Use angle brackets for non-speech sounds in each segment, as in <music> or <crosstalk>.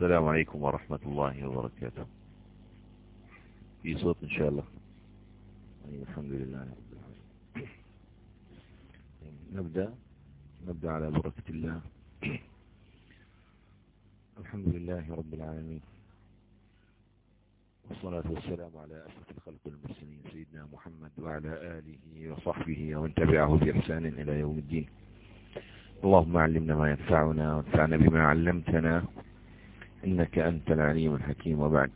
السلام عليكم ورحمة الله وبركاته. في صوت إن شاء الله. الحمد لله. نبدأ. نبدأ على بركة الله. الحمد لله رب العالمين. والصلاة والسلام على أشرف الخلق المرسلين سيدنا محمد وعلى آله وصحبه ومن تبعه بإحسان إلى يوم الدين. اللهم علمنا ما ينفعنا وانفعنا بما علمتنا. إنك أنت العليم الحكيم. وبعد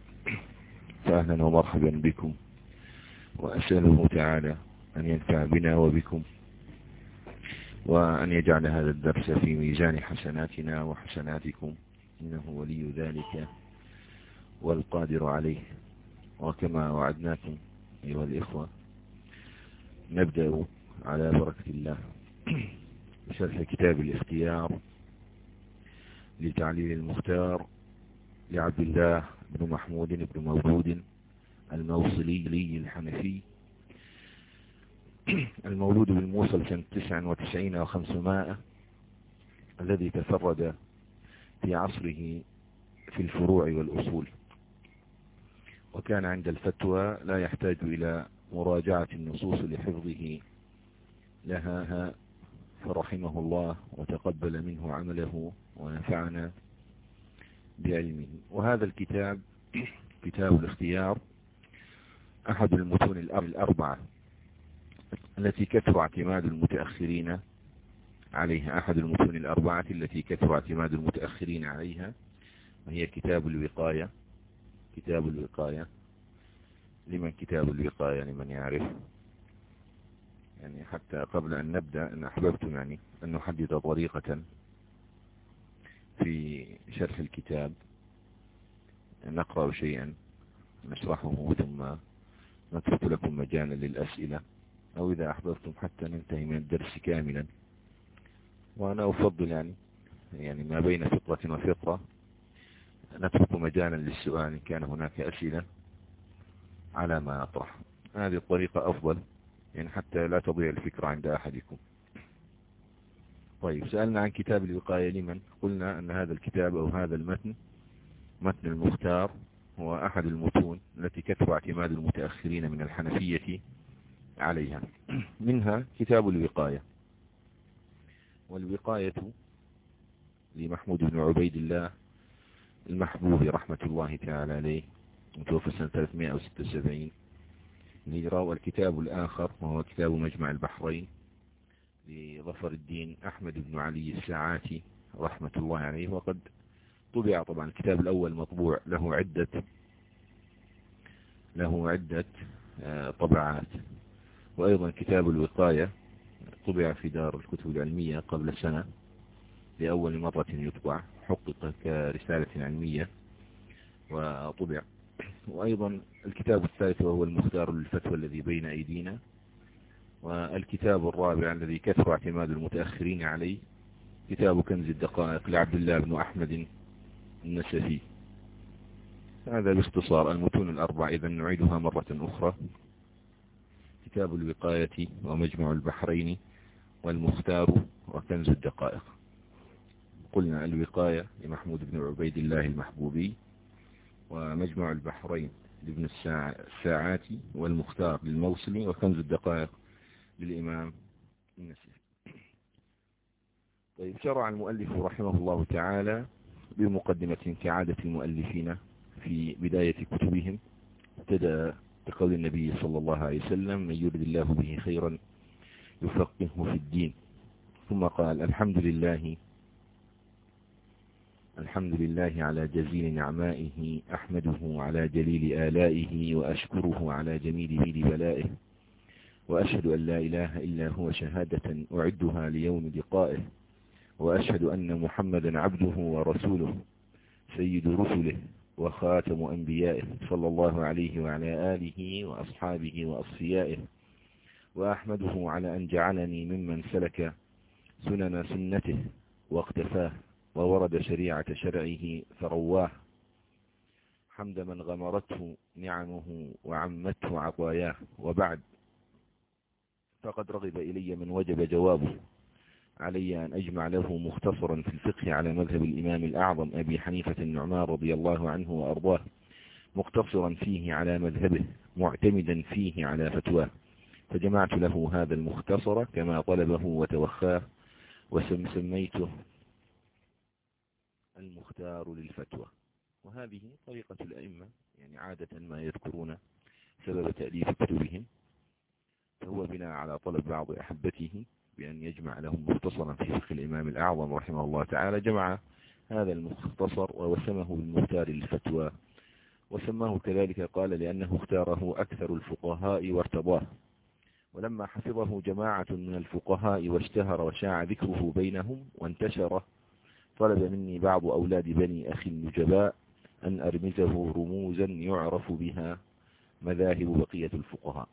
فأهلا ومرحبا بكم. وأسأله تعالى أن ينفع بنا وبكم وأن يجعل هذا الدرس في ميزان حسناتنا وحسناتكم. إنه ولي ذلك والقادر عليه. وكما وعدناكم أيها الإخوة نبدأ على بركة الله <clears throat> بشرح كتاب الاختيار لتعليل المختار. لعبد الله بن محمود بن مولود الموصلي الحنفي. <clears throat> المولود بالموصل سنة 99 و500 الذي تفرد في عصره في الفروع والأصول. وكان عند الفتوى لا يحتاج إلى مراجعة النصوص لحفظه. لها فرحمه الله وتقبل منه عمله ونفعنا. بعلمه. وهذا الكتاب كتاب الاختيار أحد المتون الأربعة التي كثر اعتماد المتأخرين عليها. أحد المتون الأربعة التي كثر اعتماد المتأخرين عليها وهي كتاب الوقاية. كتاب الوقاية. لمن كتاب الوقاية؟ لمن يعرف. يعني حتى قبل أن نبدأ أن أحببتم يعني أن نحدد طريقة في شرح الكتاب نقرأ شيئا نشرحه ثم نترك لكم مجالا للأسئلة أو إذا أحببتم حتى ننتهي من الدرس كاملا. وأنا أفضل يعني يعني ما بين فطرة وفطرة نترك مجالا للسؤال إن كان هناك أسئلة على ما أطرح. هذه الطريقة أفضل يعني حتى لا تضيع الفكرة عند أحدكم. طيب سألنا عن كتاب الوقاية لمن؟ قلنا أن هذا الكتاب أو هذا المتن متن المختار هو أحد المتون التي كثر اعتماد المتأخرين من الحنفية عليها. منها كتاب الوقاية. والوقاية لمحمود بن عبيد الله المحبوب رحمة الله تعالى عليه متوفى سنة 376 الهجرة والكتاب الآخر وهو كتاب مجمع البحرين لظفر الدين أحمد بن علي الساعاتي رحمة الله عليه. وقد طبع طبعا الكتاب الأول مطبوع له عدة له عدة آه، طبعات. وأيضا كتاب الوقاية طبع في دار الكتب العلمية قبل سنة لأول مرة يطبع حقق كرسالة علمية وطبع. وأيضا الكتاب الثالث وهو المختار للفتوى الذي بين أيدينا والكتاب الرابع الذي كثر اعتماد المتأخرين عليه كتاب كنز الدقائق لعبد الله بن أحمد النسفي. هذا باختصار المتون الأربع إذا نعيدها مرة أخرى. كتاب الوقاية ومجمع البحرين والمختار وكنز الدقائق. قلنا الوقاية لمحمود بن عبيد الله المحبوبي ومجمع البحرين لابن الساعاتي والمختار للموصلي وكنز الدقائق للإمام النسير طيب شرع المؤلف رحمه الله تعالى بمقدمة كعادة المؤلفين في بداية كتبهم. ابتدأ بقول النبي صلى الله عليه وسلم من يرد الله به خيرا يفقهه في الدين. ثم قال الحمد لله الحمد لله على جزيل نعمائه أحمده على جليل آلائه وأشكره على جميل بلائه. وأشهد أن لا إله إلا هو شهادة أعدها ليوم لقائه وأشهد أن محمدا عبده ورسوله سيد رسله وخاتم أنبيائه صلى الله عليه وعلى آله وأصحابه وأصفيائه وأحمده على أن جعلني ممن سلك سنن سنته واقتفاه وورد شريعة شرعه فرواه. حمد من غمرته نعمه وعمته عطاياه. وبعد فقد رغب إلي من وجب جوابه علي أن أجمع له مختصرا في الفقه على مذهب الإمام الأعظم أبي حنيفة النعمان رضي الله عنه وأرضاه مقتصرا فيه على مذهبه معتمدا فيه على فتواه. فجمعت له هذا المختصر كما طلبه وتوخاه وسميته المختار للفتوى. وهذه طريقة الأئمة يعني عادة ما يذكرون سبب تأليف كتبهم. فهو بناء على طلب بعض أحبته بأن يجمع لهم مختصرا في فقه الإمام الأعظم رحمه الله تعالى جمع هذا المختصر ووسمه بالمختار للفتوى. وسماه كذلك قال لأنه اختاره أكثر الفقهاء وارتضاه. ولما حفظه جماعة من الفقهاء واشتهر وشاع ذكره بينهم وانتشر طلب مني بعض أولاد بني أخي النجباء أن أرمزه رموزا يعرف بها مذاهب بقية الفقهاء.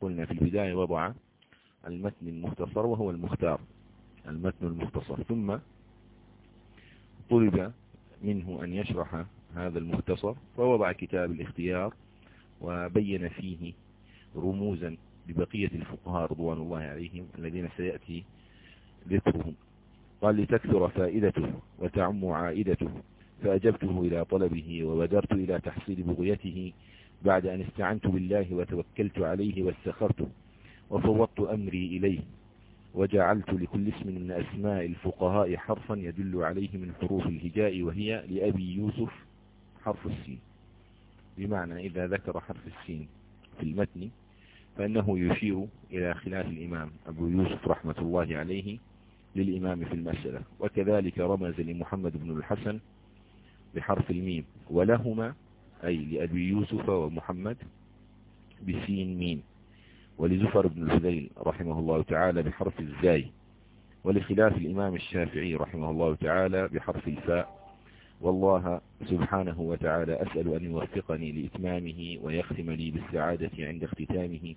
قلنا في البداية وضع المتن المختصر وهو المختار المتن المختصر. ثم طلب منه أن يشرح هذا المختصر فوضع كتاب الاختيار وبين فيه رموزا لبقية الفقهاء رضوان الله عليهم الذين سيأتي ذكرهم. قال لتكثر فائدته وتعم عائدته فأجبته إلى طلبه وبدرت إلى تحصيل بغيته بعد أن استعنت بالله وتوكلت عليه واستخرته وفوضت أمري إليه وجعلت لكل اسم من أسماء الفقهاء حرفا يدل عليه من حروف الهجاء وهي لأبي يوسف حرف السين. بمعنى إذا ذكر حرف السين في المتن فإنه يشير إلى خلاف الإمام أبو يوسف رحمة الله عليه للإمام في المسألة. وكذلك رمز لمحمد بن الحسن بحرف الميم. ولهما أي لأبي يوسف ومحمد بسين ميم ولزفر بن الهذيل رحمه الله تعالى بحرف الزاي ولخلاف الإمام الشافعي رحمه الله تعالى بحرف الفاء. والله سبحانه وتعالى أسأل أن يوفقني لإتمامه ويختم لي بالسعادة عند اختتامه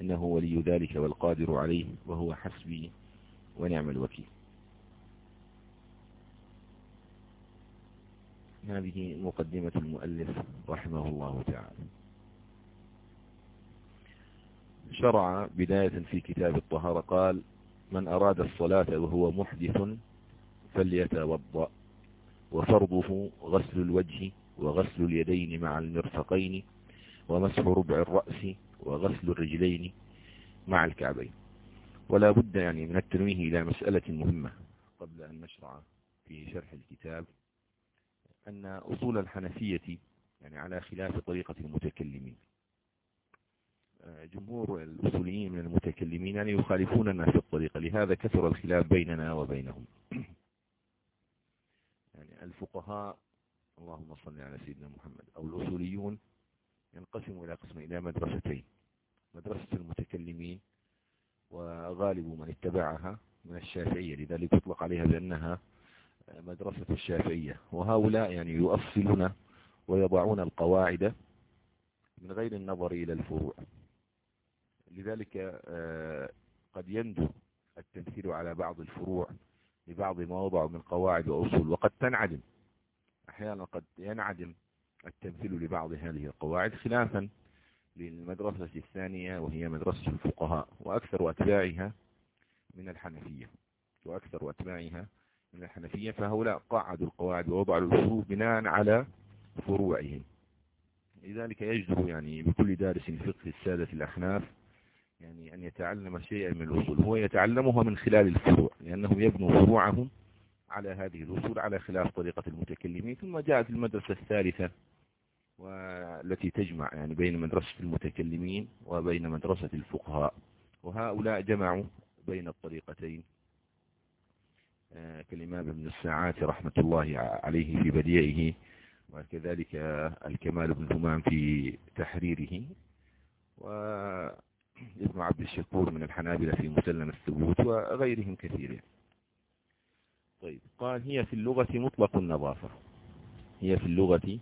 إنه ولي ذلك والقادر عليه وهو حسبي ونعم الوكيل. هذه مقدمة المؤلف رحمه الله تعالى. شرع بداية في كتاب الطهارة قال من أراد الصلاة وهو محدث فليتوضأ وفرضه غسل الوجه وغسل اليدين مع المرفقين ومسح ربع الرأس وغسل الرجلين مع الكعبين. ولا بد يعني من التنويه إلى مسألة مهمة قبل أن نشرع في شرح الكتاب. أن أصول الحنفية يعني على خلاف طريقة المتكلمين. جمهور الأصوليين من المتكلمين يعني يخالفوننا في الطريقة لهذا كثر الخلاف بيننا وبينهم. <clears throat> يعني الفقهاء اللهم صل على سيدنا محمد أو الأصوليون ينقسموا إلى قسم إلى مدرستين. مدرسة المتكلمين وغالب من اتبعها من الشافعية لذلك يطلق عليها بأنها مدرسة الشافعية. وهؤلاء يعني يؤصلون ويضعون القواعد من غير النظر إلى الفروع. لذلك آه، قد يندو التمثيل على بعض الفروع لبعض ما وضعوا من قواعد وأصول. وقد تنعدم أحيانا قد ينعدم التمثيل لبعض هذه القواعد خلافا للمدرسة الثانية وهي مدرسة الفقهاء وأكثر أتباعها من الحنفية وأكثر أتباعها من الحنفية فهؤلاء قاعدوا القواعد ووضعوا الأصول بناء على فروعهم. لذلك يجدر يعني بكل دارس فقه السادة الأحناف يعني أن يتعلم شيئا من الأصول. هو يتعلمها من خلال الفروع لأنهم يبنوا فروعهم على هذه الأصول على خلاف طريقة المتكلمين. ثم جاءت المدرسة الثالثة والتي تجمع يعني بين مدرسة المتكلمين وبين مدرسة الفقهاء وهؤلاء جمعوا بين الطريقتين. كالإمام ابن الساعات رحمة الله عليه في بديعه وكذلك الكمال بن همام في تحريره. وابن عبد الشكور من الحنابلة في مسلم الثبوت وغيرهم كثير طيب قال هي في اللغة مطلق النظافة. هي في اللغة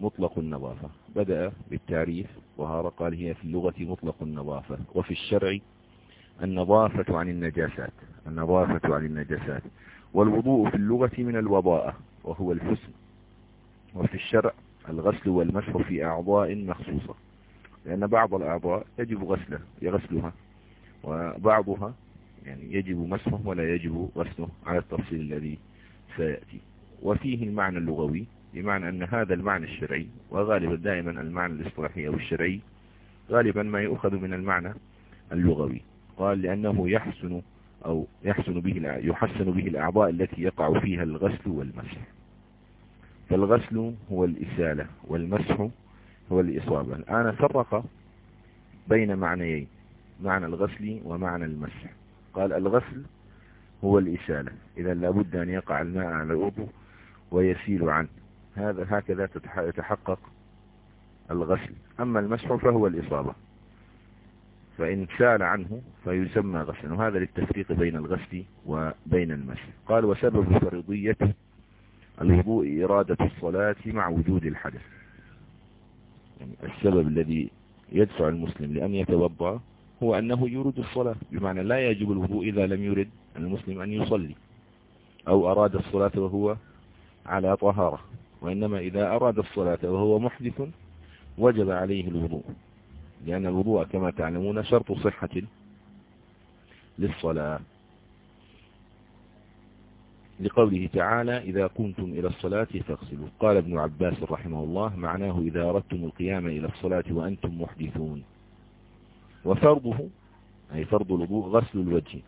مطلق النظافة. بدأ بالتعريف وهذا قال هي في اللغة مطلق النظافة. وفي الشرع النظافة عن النجاسات. النظافة عن النجاسات. والوضوء في اللغة من الوضاءة وهو الحسن. وفي الشرع الغسل والمسح في أعضاء مخصوصة. لأن بعض الأعضاء يجب غسله يغسلها. وبعضها يعني يجب مسحه ولا يجب غسله على التفصيل الذي سيأتي. وفيه المعنى اللغوي بمعنى أن هذا المعنى الشرعي وغالبا دائما المعنى الإصطلاحي أو الشرعي غالبا ما يؤخذ من المعنى اللغوي. قال لأنه يحسن أو يحسن به يحسن به الأعضاء التي يقع فيها الغسل والمسح. فالغسل هو الإسالة والمسح هو الإصابة. الآن فرق بين معنيين معنى الغسل ومعنى المسح. قال الغسل هو الإسالة. إذا لابد أن يقع الماء على الوضوء ويسيل عنه. هذا هكذا يتحقق الغسل. أما المسح فهو الإصابة. فإن سال عنه فيسمى غسلا. وهذا للتفريق بين الغسل وبين المسح. قال وسبب فرضية الوضوء إرادة الصلاة مع وجود الحدث. يعني السبب الذي يدفع المسلم لأن يتوضأ هو أنه يريد الصلاة. بمعنى لا يجب الوضوء إذا لم يرد المسلم أن يصلي. أو أراد الصلاة وهو على طهارة. وإنما إذا أراد الصلاة وهو محدث وجب عليه الوضوء. لأن الوضوء كما تعلمون شرط صحة للصلاة. لقوله تعالى إذا كنتم إلى الصلاة فاغسلوا. قال ابن عباس رحمه الله معناه إذا أردتم القيام إلى الصلاة وأنتم محدثون. وفرضه أي فرض الوضوء غسل الوجه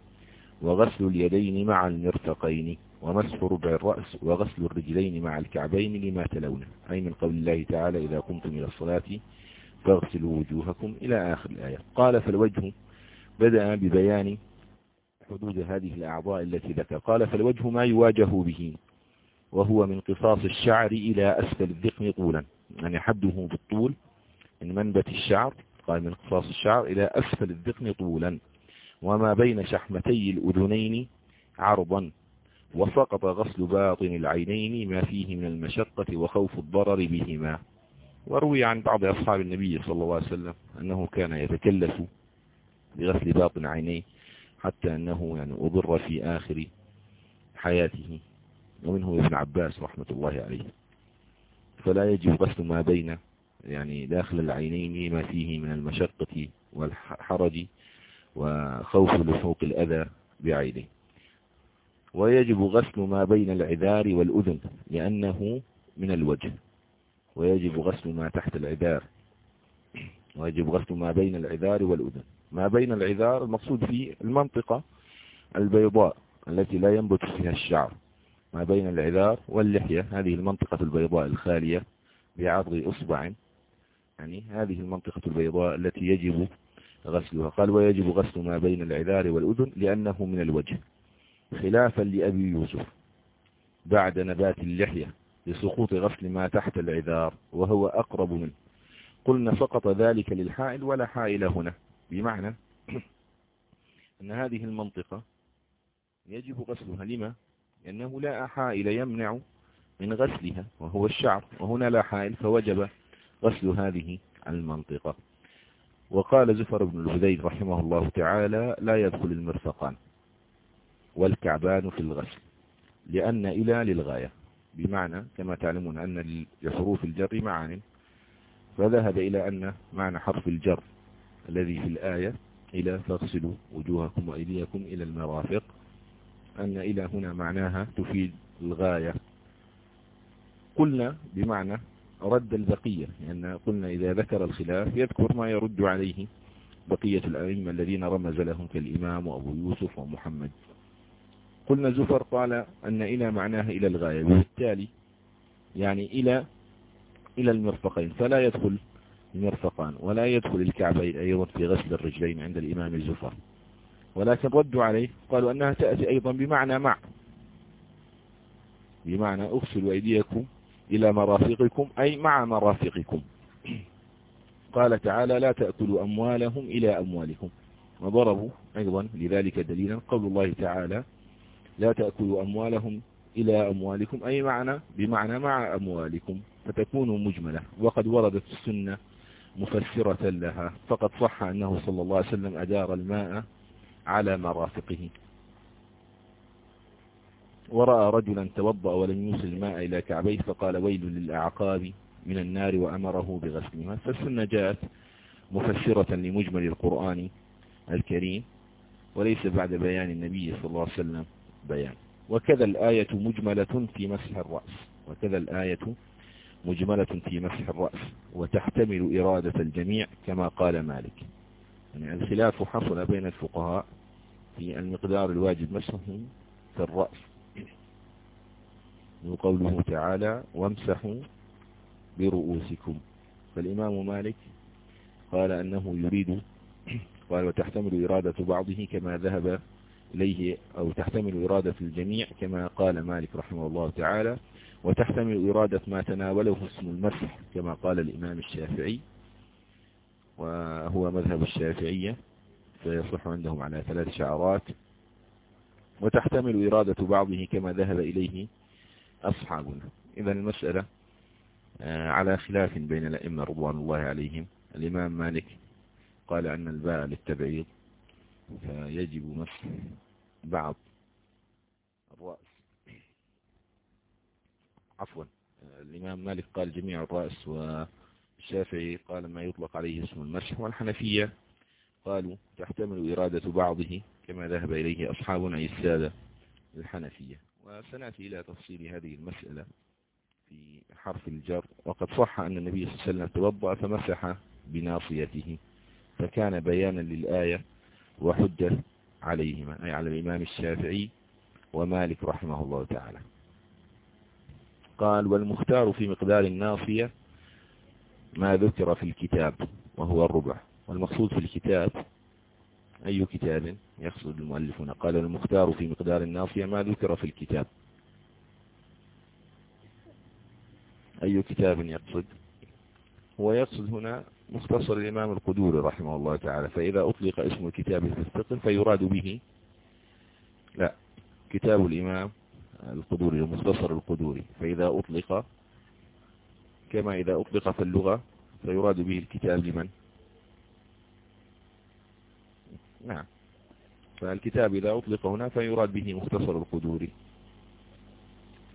وغسل اليدين مع المرفقين ومسح ربع الرأس وغسل الرجلين مع الكعبين لما تلونه. أي من قول الله تعالى إذا قمتم إلى الصلاة فاغسلوا وجوهكم إلى آخر الآية. قال فالوجه بدأ ببيان حدود هذه الأعضاء التي ذكر. قال فالوجه ما يواجه به وهو من قصاص الشعر إلى أسفل الذقن طولا. يعني حده بالطول من منبت الشعر قال من قصاص الشعر إلى أسفل الذقن طولا. وما بين شحمتي الأذنين عرضا. وسقط غسل باطن العينين ما فيه من المشقة وخوف الضرر بهما. وروي عن بعض أصحاب النبي صلى الله عليه وسلم أنه كان يتكلف بغسل باطن عينيه حتى أنه يعني أضر في آخر حياته. ومنه ابن عباس رحمة الله عليه. فلا يجب غسل ما بين يعني داخل العينين ما فيه من المشقة والحرج وخوف لفوق الأذى بعينه. ويجب غسل ما بين العذار والأذن لأنه من الوجه. ويجب غسل ما تحت العذار. ويجب غسل ما بين العذار والأذن. ما بين العذار المقصود فيه المنطقة البيضاء التي لا ينبت فيها الشعر. ما بين العذار واللحية هذه المنطقة البيضاء الخالية بعرض أصبع. يعني هذه المنطقة البيضاء التي يجب غسلها. قال ويجب غسل ما بين العذار والأذن لأنه من الوجه. خلافا لأبي يوسف. بعد نبات اللحية. لسقوط غسل ما تحت العذار وهو أقرب منه. قلنا سقط ذلك للحائل ولا حائل هنا. بمعنى <clears throat> أن هذه المنطقة يجب غسلها. لما؟ لأنه لا حائل يمنع من غسلها وهو الشعر. وهنا لا حائل فوجب غسل هذه المنطقة. وقال زفر بن الهذيل رحمه الله تعالى لا يدخل المرفقان والكعبان في الغسل لأن إلى للغاية. بمعنى كما تعلمون أن لحروف الجر معان فذهب إلى أن معنى حرف الجر الذي في الآية إلى فاغسلوا وجوهكم وأيديكم إلى المرافق أن إلى هنا معناها تفيد الغاية. قلنا بمعنى رد البقية لأن قلنا إذا ذكر الخلاف يذكر ما يرد عليه بقية الأئمة الذين رمز لهم كالإمام وأبو يوسف ومحمد. قلنا زفر قال أن إلى معناها إلى الغاية وبالتالي يعني إلى إلى المرفقين فلا يدخل المرفقان ولا يدخل الكعبين أيضا في غسل الرجلين عند الإمام الزفر ولكن ردوا عليه قالوا أنها تأتي أيضا بمعنى مع بمعنى أغسلوا أيديكم إلى مرافقكم أي مع مرافقكم. قال تعالى لا تأكلوا أموالهم إلى أموالكم. وضربوا أيضا لذلك دليلا قول الله تعالى لا تأكلوا أموالهم إلى أموالكم أي معنى؟ بمعنى مع أموالكم فتكون مجملة. وقد وردت السنة مفسرة لها فقد صح أنه صلى الله عليه وسلم أدار الماء على مرافقه. ورأى رجلا توضأ ولم يوصل الماء إلى كعبيه فقال ويل للأعقاب من النار وأمره بغسلها فالسنة جاءت مفسرة لمجمل القرآن الكريم وليس بعد بيان النبي صلى الله عليه وسلم. بيان. وكذا الآية مجملة في مسح الرأس. وكذا الآية مجملة في مسح الرأس. وتحتمل إرادة الجميع كما قال مالك. يعني الخلاف حصل بين الفقهاء في المقدار الواجب مسحه في الرأس. وقوله تعالى وامسحوا برؤوسكم فالإمام مالك قال أنه يريد قال وتحتمل إرادة بعضه كما ذهب إليه أو تحتمل إرادة الجميع كما قال مالك رحمه الله تعالى وتحتمل إرادة ما تناوله اسم المسح كما قال الإمام الشافعي وهو مذهب الشافعية فيصح عندهم على ثلاث شعرات وتحتمل إرادة بعضه كما ذهب إليه أصحابنا. إذا المسألة آه، على خلاف بين الأئمة رضوان الله عليهم. الإمام مالك قال أن الباء للتبعيض فيجب مسح بعض الرأس. عفوا. الإمام مالك قال جميع الرأس والشافعي قال ما يطلق عليه اسم المسح والحنفية قالوا تحتمل إرادة بعضه كما ذهب إليه أصحابنا السادة الحنفية. وسنأتي إلى تفصيل هذه المسألة في حرف الجر. وقد صح أن النبي صلى الله عليه وسلم توضأ فمسح بناصيته فكان بيانا للآية وحجة عليهما أي على الإمام الشافعي ومالك رحمه الله تعالى. قال والمختار في مقدار الناصية ما ذكر في الكتاب وهو الربع. والمقصود في الكتاب أي كتاب يقصد المؤلفون قال المختار في مقدار الناصية ما ذكر في الكتاب. أي كتاب يقصد؟ هو يقصد هنا مختصر الإمام القدوري رحمه الله تعالى فإذا أطلق اسم الكتاب في الفقه فيراد به لا كتاب الإمام القدوري المختصر القدوري فإذا أطلق كما إذا أطلق في اللغة فيراد به الكتاب لمن؟ نعم. فالكتاب إذا أطلق هنا فيراد به مختصر القدوري.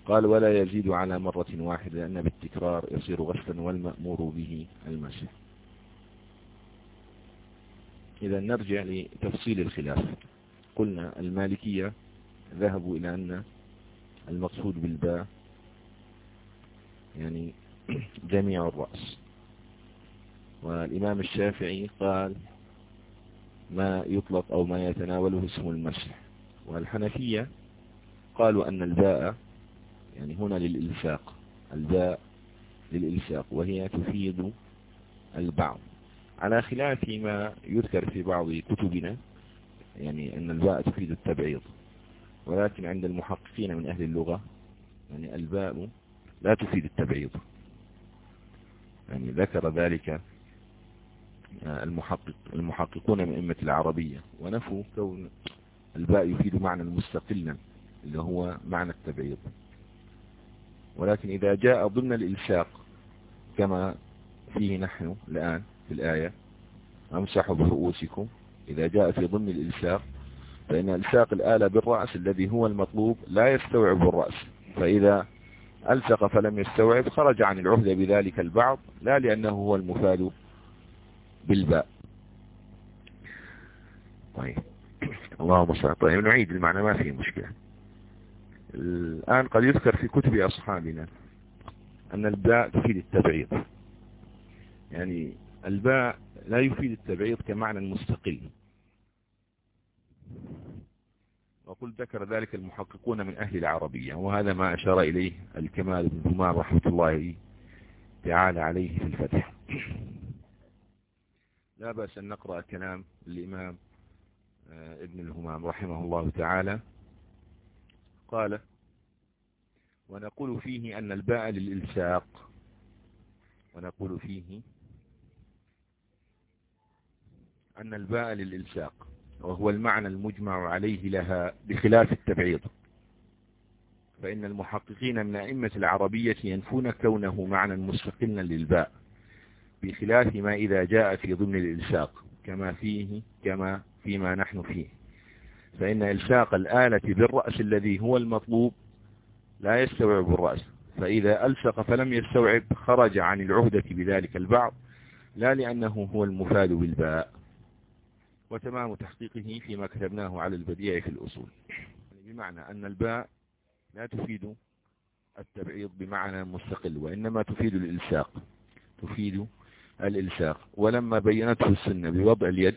قال ولا يزيد على مرة واحدة لأن بالتكرار يصير غسلا والمأمور به المسح. إذا نرجع لتفصيل الخلاف. قلنا المالكية ذهبوا إلى أن المقصود بالباء يعني جميع الرأس. والإمام الشافعي قال ما يطلق أو ما يتناوله اسم المسح. والحنفية قالوا أن الباء يعني هنا للإلساق الباء للإلساق وهي تفيد البعض. على خلاف ما يذكر في بعض كتبنا يعني أن الباء تفيد التبعيض. ولكن عند المحققين من أهل اللغة يعني الباء لا تفيد التبعيض. يعني ذكر ذلك المحقق المحققون من أئمة العربية. ونفوا كون الباء يفيد معنى مستقلا اللي هو معنى التبعيض. ولكن إذا جاء ضمن الإلساق كما فيه نحن الآن في الآية أمسحوا برؤوسكم. إذا جاء في ضمن الإلساق فإن إلساق الآلة بالرأس الذي هو المطلوب لا يستوعب الرأس. فإذا ألسق فلم يستوعب خرج عن العهدة بذلك البعض لا لأنه هو المفاد بالباء. طيب. اللهم صل طيب نعيد المعنى ما فيه مشكلة. الآن قد يذكر في كتب أصحابنا أن الباء تفيد التبعيض. يعني الباء لا يفيد التبعيض كمعنى مستقل. وقل ذكر ذلك المحققون من أهل العربية وهذا ما أشار إليه الكمال بن همام رحمة الله تعالى عليه في الفتح. لا بأس أن نقرأ كلام الإمام آه، ابن الهمام رحمه الله تعالى. قال ونقول فيه أن الباء للإلساق. ونقول فيه أن الباء للإلساق وهو المعنى المجمع عليه لها بخلاف التبعيض. فإن المحققين من أئمة العربية ينفون كونه معنى مستقلا للباء بخلاف ما إذا جاء في ضمن الإلساق كما فيه كما فيما نحن فيه. فإن إلساق الآلة بالرأس الذي هو المطلوب لا يستوعب الرأس. فإذا ألسق فلم يستوعب خرج عن العهدة بذلك البعض لا لأنه هو المفاد بالباء. وتمام تحقيقه فيما كتبناه على البديع في الأصول. يعني بمعنى أن الباء لا تفيد التبعيض بمعنى مستقل وإنما تفيد الإلساق. تفيد الإلساق. ولما بينته السنة بوضع اليد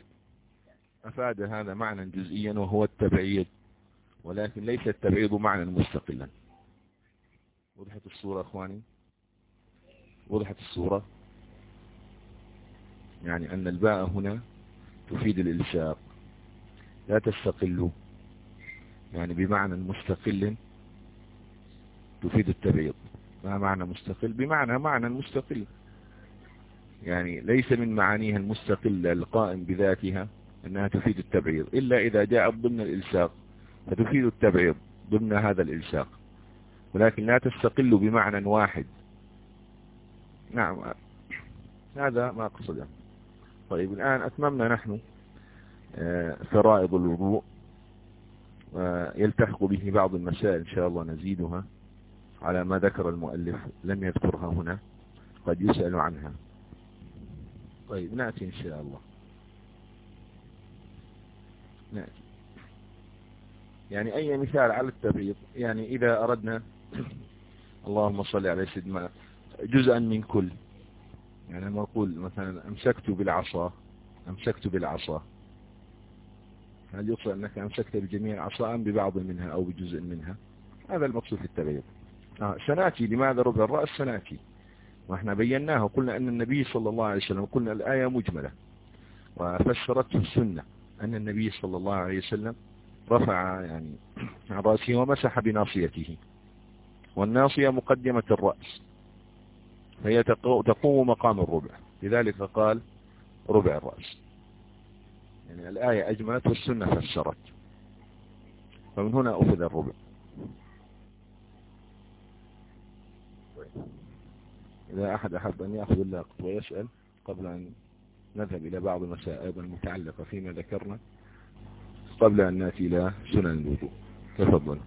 أفاد هذا معنى جزئيا وهو التبعيض ولكن ليس التبعيض معنى مستقلا. وضحت الصورة أخواني؟ وضحت الصورة؟ يعني أن الباء هنا تفيد الإلساق لا تستقل يعني بمعنى مستقل تفيد التبعيض. ما معنى مستقل؟ بمعنى معنى مستقل يعني ليس من معانيها المستقلة القائم بذاتها أنها تفيد التبعيض. إلا إذا جاءت ضمن الإلساق فتفيد التبعيض ضمن هذا الإلساق ولكن لا تستقل بمعنى واحد. نعم. هذا ما أقصده. طيب الآن أتممنا نحن آه، فرائض الوضوء ويلتحق به بعض المسائل إن شاء الله نزيدها على ما ذكر المؤلف لم يذكرها هنا قد يسأل عنها. طيب نأتي إن شاء الله. نأتي. يعني أي مثال على التبعيض؟ يعني إذا أردنا اللهم صل على سيدنا جزءا من كل. يعني لما أقول مثلا أمسكت بالعصا أمسكت بالعصا. هل يقصد أنك أمسكت بجميع العصا أم ببعض منها أو بجزء منها؟ هذا المقصود في التبعيض آه سنأتي. لماذا ربع الرأس؟ سنأتي. وإحنا بيناه وقلنا أن النبي صلى الله عليه وسلم قلنا الآية مجملة. وفسرته السنة أن النبي صلى الله عليه وسلم رفع يعني عن رأسه ومسح بناصيته. والناصية مقدمة الرأس. فهي تقوم مقام الربع. لذلك قال ربع الرأس. يعني الآية أجملت والسنة فسرت. فمن هنا أخذ الربع. إذا أحد أحب أن يأخذ اللاقط ويسأل قبل أن نذهب إلى بعض المسائل المتعلقة فيما ذكرنا قبل أن نأتي إلى سنن الوضوء. تفضل.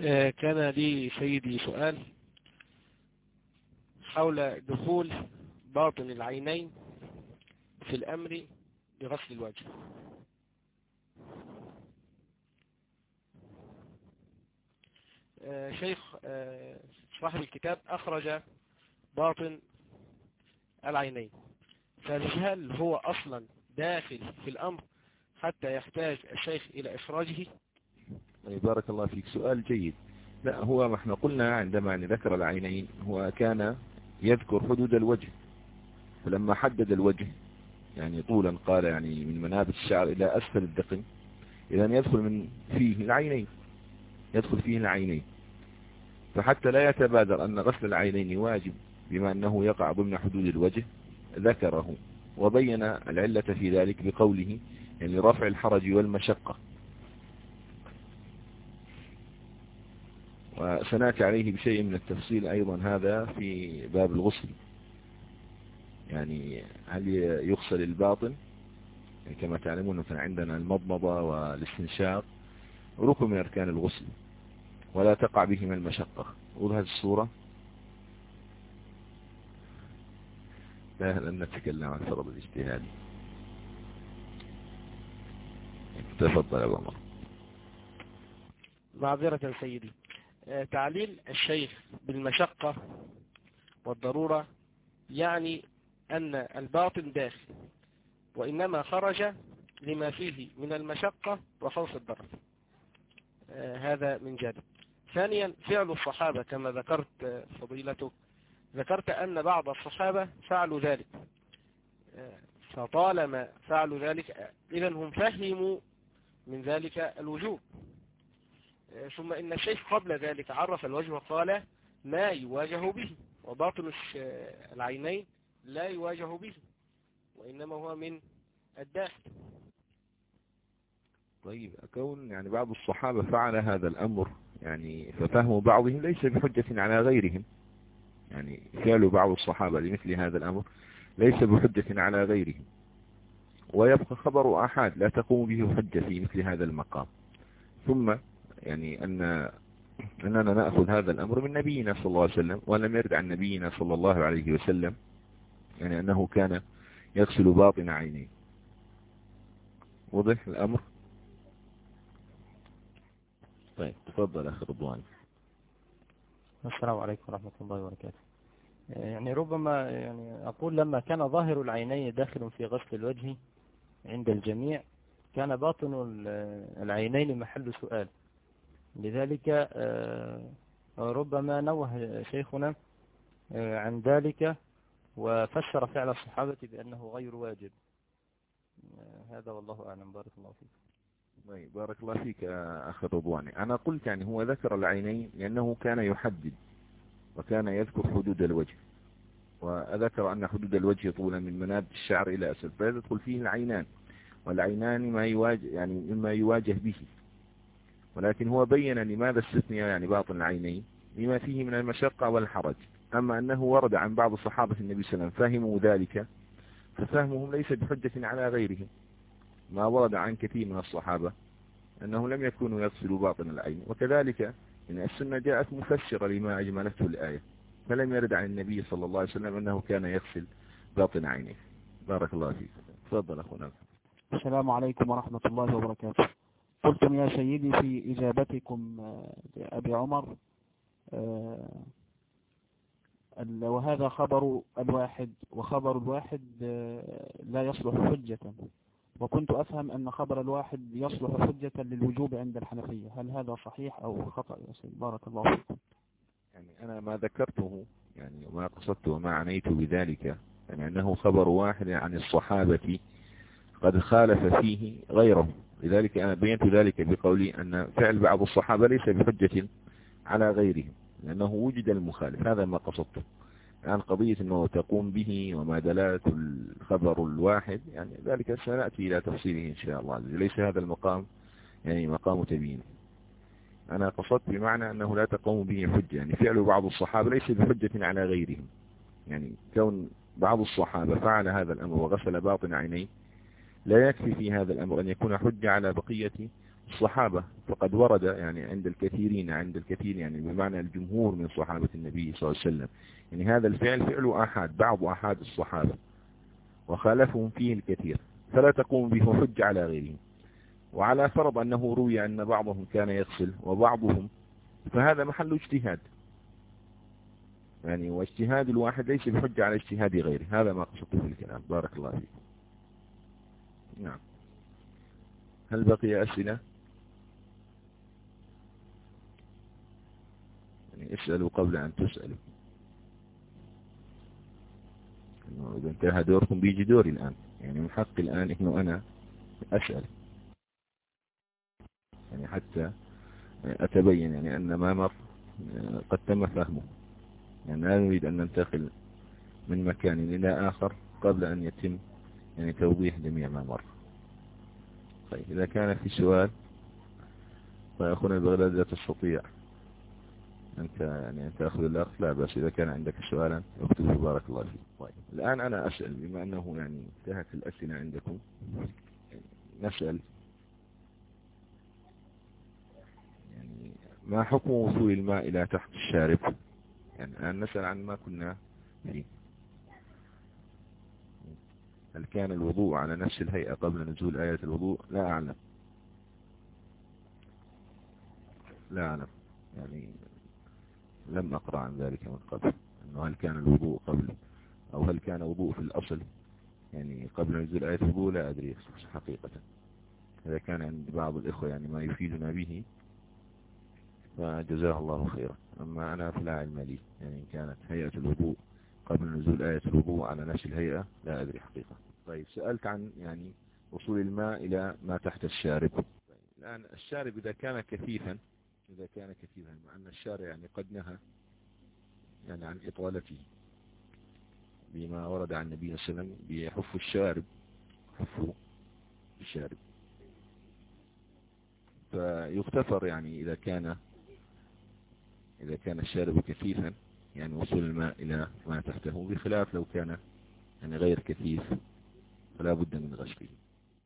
آه، كان لي سيدي سؤال. حول دخول باطن العينين في الأمر بغسل الوجه. آه، شيخ آه، صاحب الكتاب أخرج باطن العينين. فهل هو أصلا داخل في الأمر حتى يحتاج الشيخ إلى إخراجه؟ طيب، بارك الله فيك. سؤال جيد. لا هو ما إحنا قلنا عندما ذكر العينين هو كان يذكر حدود الوجه. فلما حدد الوجه يعني طولا قال يعني من منابت الشعر إلى أسفل الدقن إذا يدخل من فيه العينين يدخل فيه العينين. فحتى لا يتبادر أن غسل العينين واجب بما أنه يقع ضمن حدود الوجه ذكره. وبين العلة في ذلك بقوله يعني رفع الحرج والمشقة. وسنأتي عليه بشيء من التفصيل أيضا هذا في باب الغسل. يعني هل يغسل الباطن؟ يعني كما تعلمون مثلا عندنا المضمضة والاستنشاق ركن من أركان الغسل ولا تقع بهما المشقة. وهذه الصورة. لا لن نتكلم عن فرض الاجتهاد. تفضل أبو عمر. معذرة سيدي. تعليل الشيخ بالمشقة والضرورة يعني أن الباطن داخل وإنما خرج لما فيه من المشقة وخوف الضرر. آه، هذا من جانب. ثانيا فعل الصحابة كما ذكرت آه، فضيلتك ذكرت أن بعض الصحابة فعلوا ذلك. فطالما فعلوا ذلك إذا هم فهموا من ذلك الوجوب. ثم إن الشيخ قبل ذلك عرف الوجه وقال ما يواجه به وباطن العينين لا يواجه به وإنما هو من الداخل. طيب أكون يعني بعض الصحابة فعل هذا الأمر يعني ففهم بعضهم ليس بحجة على غيرهم. يعني فعل بعض الصحابة لمثل هذا الأمر ليس بحجة على غيرهم. ويبقى خبر أحد لا تقوم به حجة في مثل هذا المقام. ثم يعني أن أننا نأخذ هذا الأمر من نبينا صلى الله عليه وسلم ولم يرد عن نبينا صلى الله عليه وسلم يعني أنه كان يغسل باطن عينيه. وضح الأمر؟ طيب تفضل أخي رضوان. السلام عليكم ورحمة الله وبركاته. يعني ربما يعني أقول لما كان ظاهر العينين داخل في غسل الوجه عند الجميع كان باطن العينين محل سؤال. لذلك ربما نوه شيخنا عن ذلك وفسر فعل الصحابة بأنه غير واجب. هذا والله أعلم. بارك الله فيك. طيب بارك الله فيك أخي رضواني أنا قلت يعني هو ذكر العينين لأنه كان يحدد وكان يذكر حدود الوجه. وذكر أن حدود الوجه طولا من منابت الشعر إلى أسفل. فيدخل فيه العينان والعينان ما يواجه يعني مما يواجه به. ولكن هو بين لماذا استثنى يعني باطن العينين لما فيه من المشقة والحرج. أما أنه ورد عن بعض صحابة النبي صلى الله عليه وسلم فهموا ذلك ففهمهم ليس بحجة على غيرهم. ما ورد عن كثير من الصحابة أنه لم يكونوا يغسلوا باطن العين. وكذلك إن السنة جاءت مفسرة لما أجملته الآية فلم يرد عن النبي صلى الله عليه وسلم أنه كان يغسل باطن عينه بارك الله فيك. تفضل أخونا. السلام عليكم ورحمة الله وبركاته. قلتم يا سيدي في إجابتكم لأبي عمر وهذا خبر الواحد وخبر الواحد لا يصلح حجة. وكنت أفهم أن خبر الواحد يصلح حجة للوجوب عند الحنفية. هل هذا صحيح أو خطأ يا سيدي؟ بارك الله فيكم. يعني أنا ما ذكرته يعني وما قصدت وما عنيت بذلك يعني أنه خبر واحد عن الصحابة قد خالف فيه غيره لذلك أنا بينت ذلك بقولي أن فعل بعض الصحابة ليس بحجة على غيرهم لأنه وجد المخالف. هذا ما قصدته. الآن قضية أنه تقوم به وما دلالة الخبر الواحد يعني ذلك سنأتي إلى تفصيله إن شاء الله. ليس هذا المقام يعني مقام تبيين. أنا قصدت بمعنى أنه لا تقوم به حجة يعني فعل بعض الصحابة ليس بحجة على غيرهم. يعني كون بعض الصحابة فعل هذا الأمر وغسل باطن عينيه لا يكفي في هذا الأمر أن يكون حجة على بقية الصحابة. فقد ورد يعني عند الكثيرين عند الكثير يعني بمعنى الجمهور من صحابة النبي صلى الله عليه وسلم. يعني هذا الفعل فعل أحد بعض أحد الصحابة وخالفهم فيه الكثير. فلا تقوم به حجة على غيرهم. وعلى فرض أنه روي أن بعضهم كان يغسل وبعضهم فهذا محل اجتهاد. يعني واجتهاد الواحد ليس بحجة على اجتهاد غيره. هذا ما قصدته في الكلام. بارك الله فيكم نعم. هل بقي أسئلة؟ يعني اسألوا قبل أن تسألوا. إذا انتهى دوركم بيجي دوري الآن. يعني من حقي الآن إنه أنا أسأل. يعني حتى أتبين يعني أن ما مر قد تم فهمه. يعني لا نريد أن ننتقل من مكان إلى آخر قبل أن يتم يعني توضيح جميع ما مر. طيب إذا كان في سؤال فأخونا البغداد لا تستطيع. أنت يعني أن تأخذ الأخ لا بس إذا كان عندك سؤالا اكتبه بارك الله فيك. طيب الآن أنا أسأل بما أنه يعني انتهت الأسئلة عندكم نسأل يعني ما حكم وصول الماء إلى تحت الشارب؟ يعني الآن نسأل عن ما كنا فيه. هل كان الوضوء على نفس الهيئة قبل نزول آية الوضوء؟ لا أعلم. لا أعلم. يعني لم أقرأ عن ذلك من قبل. أنه هل كان الوضوء قبل أو هل كان وضوء في الأصل؟ يعني قبل نزول آية الوضوء لا أدري حقيقة. إذا كان عند بعض الإخوة يعني ما يفيدنا به فجزاه الله خيرا. أما أنا فلا علم لي. يعني كانت هيئة الوضوء قبل نزول آية الوضوء على نفس الهيئة لا أدري حقيقة. طيب سألت عن يعني وصول الماء إلى ما تحت الشارب. الآن الشارب إذا كان كثيفا إذا كان كثيفا مع أن الشارع يعني قد نهى يعني عن إطالته بما ورد عن النبي صلى الله عليه وسلم بحف الشارب حف الشارب. فيغتفر يعني إذا كان إذا كان الشارب كثيفا يعني وصول الماء إلى ما تحته بخلاف لو كان يعني غير كثيف. فلا بد من غسله.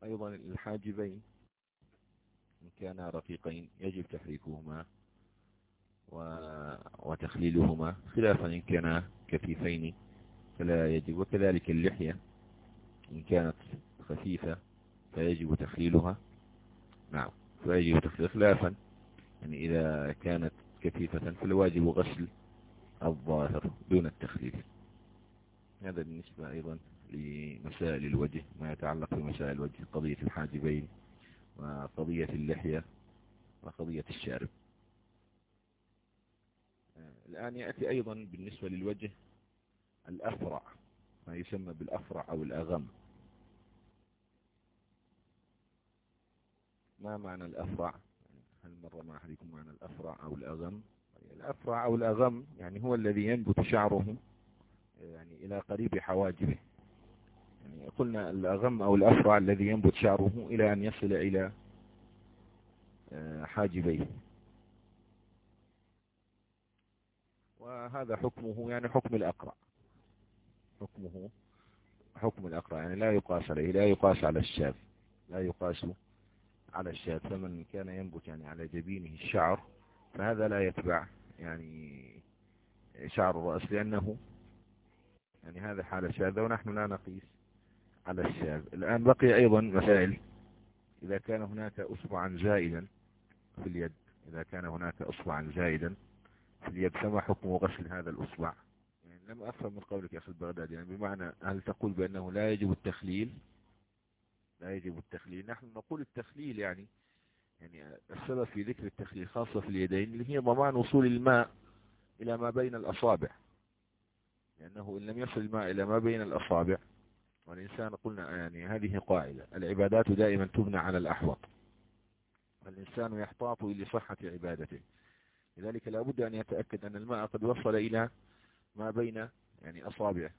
أيضا الحاجبين إن كانا رقيقين يجب تحريكهما وتخليلهما خلافا إن كانا كثيفين فلا يجب وكذلك اللحية إن كانت خفيفة فيجب تخليلها. نعم فيجب تخليل خلافا يعني إذا كانت كثيفة فالواجب غسل الظاهر دون التخليل. هذا بالنسبة أيضا لمسائل الوجه ما يتعلق بمسائل الوجه قضية الحاجبين وقضية اللحية وقضية الشارب. الآن يأتي أيضا بالنسبة للوجه الأفرع ما يسمى بالأفرع أو الأغم. ما معنى الأفرع؟ هل مر مع أحدكم معنى الأفرع أو الأغم؟ الأفرع أو الأغم يعني هو الذي ينبت شعره يعني إلى قريب حواجبه. قلنا الأغم أو الأفرع الذي ينبت شعره إلى أن يصل إلى آه، حاجبيه. وهذا حكمه يعني حكم الأقرع. حكمه حكم الأقرع يعني لا يقاس عليه لا يقاس على الشاذ لا يقاس على الشاذ. فمن كان ينبت يعني على جبينه الشعر فهذا لا يتبع يعني شعر الرأس لأنه يعني هذا حالة شاذة ونحن لا نقيس. على الشاذ الآن بقي أيضا مسائل. إذا كان هناك أصبعا زائدا في اليد إذا كان هناك أصبعا زائدا في اليد فما حكم غسل هذا الأصبع؟ يعني لم أفهم من قولك يا أخي البغدادي يعني بمعنى هل تقول بأنه لا يجب التخليل؟ لا يجب التخليل. نحن نقول التخليل يعني يعني السبب في ذكر التخليل خاصة في اليدين اللي هي ضمان وصول الماء إلى ما بين الأصابع. لأنه إن لم يصل الماء إلى ما بين الأصابع والإنسان قلنا يعني هذه قاعدة العبادات دائما تبنى على الأحوط. الإنسان يحتاط لصحة عبادته. لذلك لا بد أن يتأكد أن الماء قد وصل إلى ما بين يعني أصابعه.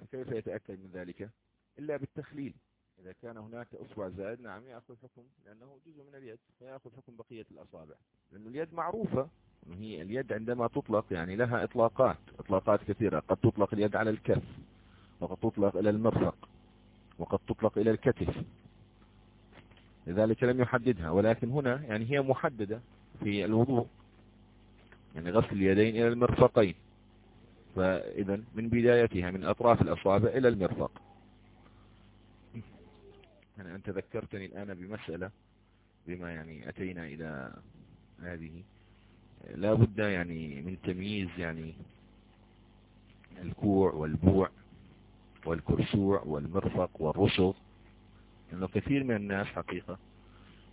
فكيف يتأكد من ذلك؟ إلا بالتخليل. إذا كان هناك أصبع زائد نعم يأخذ حكم لأنه جزء من اليد فيأخذ حكم بقية الأصابع. لأن اليد معروفة هي اليد عندما تطلق يعني لها إطلاقات إطلاقات كثيرة. قد تطلق اليد على الكف. وقد تطلق إلى المرفق وقد تطلق إلى الكتف. لذلك لم يحددها ولكن هنا يعني هي محددة في الوضوء يعني غسل اليدين إلى المرفقين. فإذا من بدايتها من أطراف الأصابع إلى المرفق. يعني أنت ذكرتني الآن بمسألة بما يعني أتينا إلى هذه. لا بد يعني من تمييز يعني الكوع والبوع. والكرسوع والمرفق والرسغ لأنه كثير من الناس حقيقة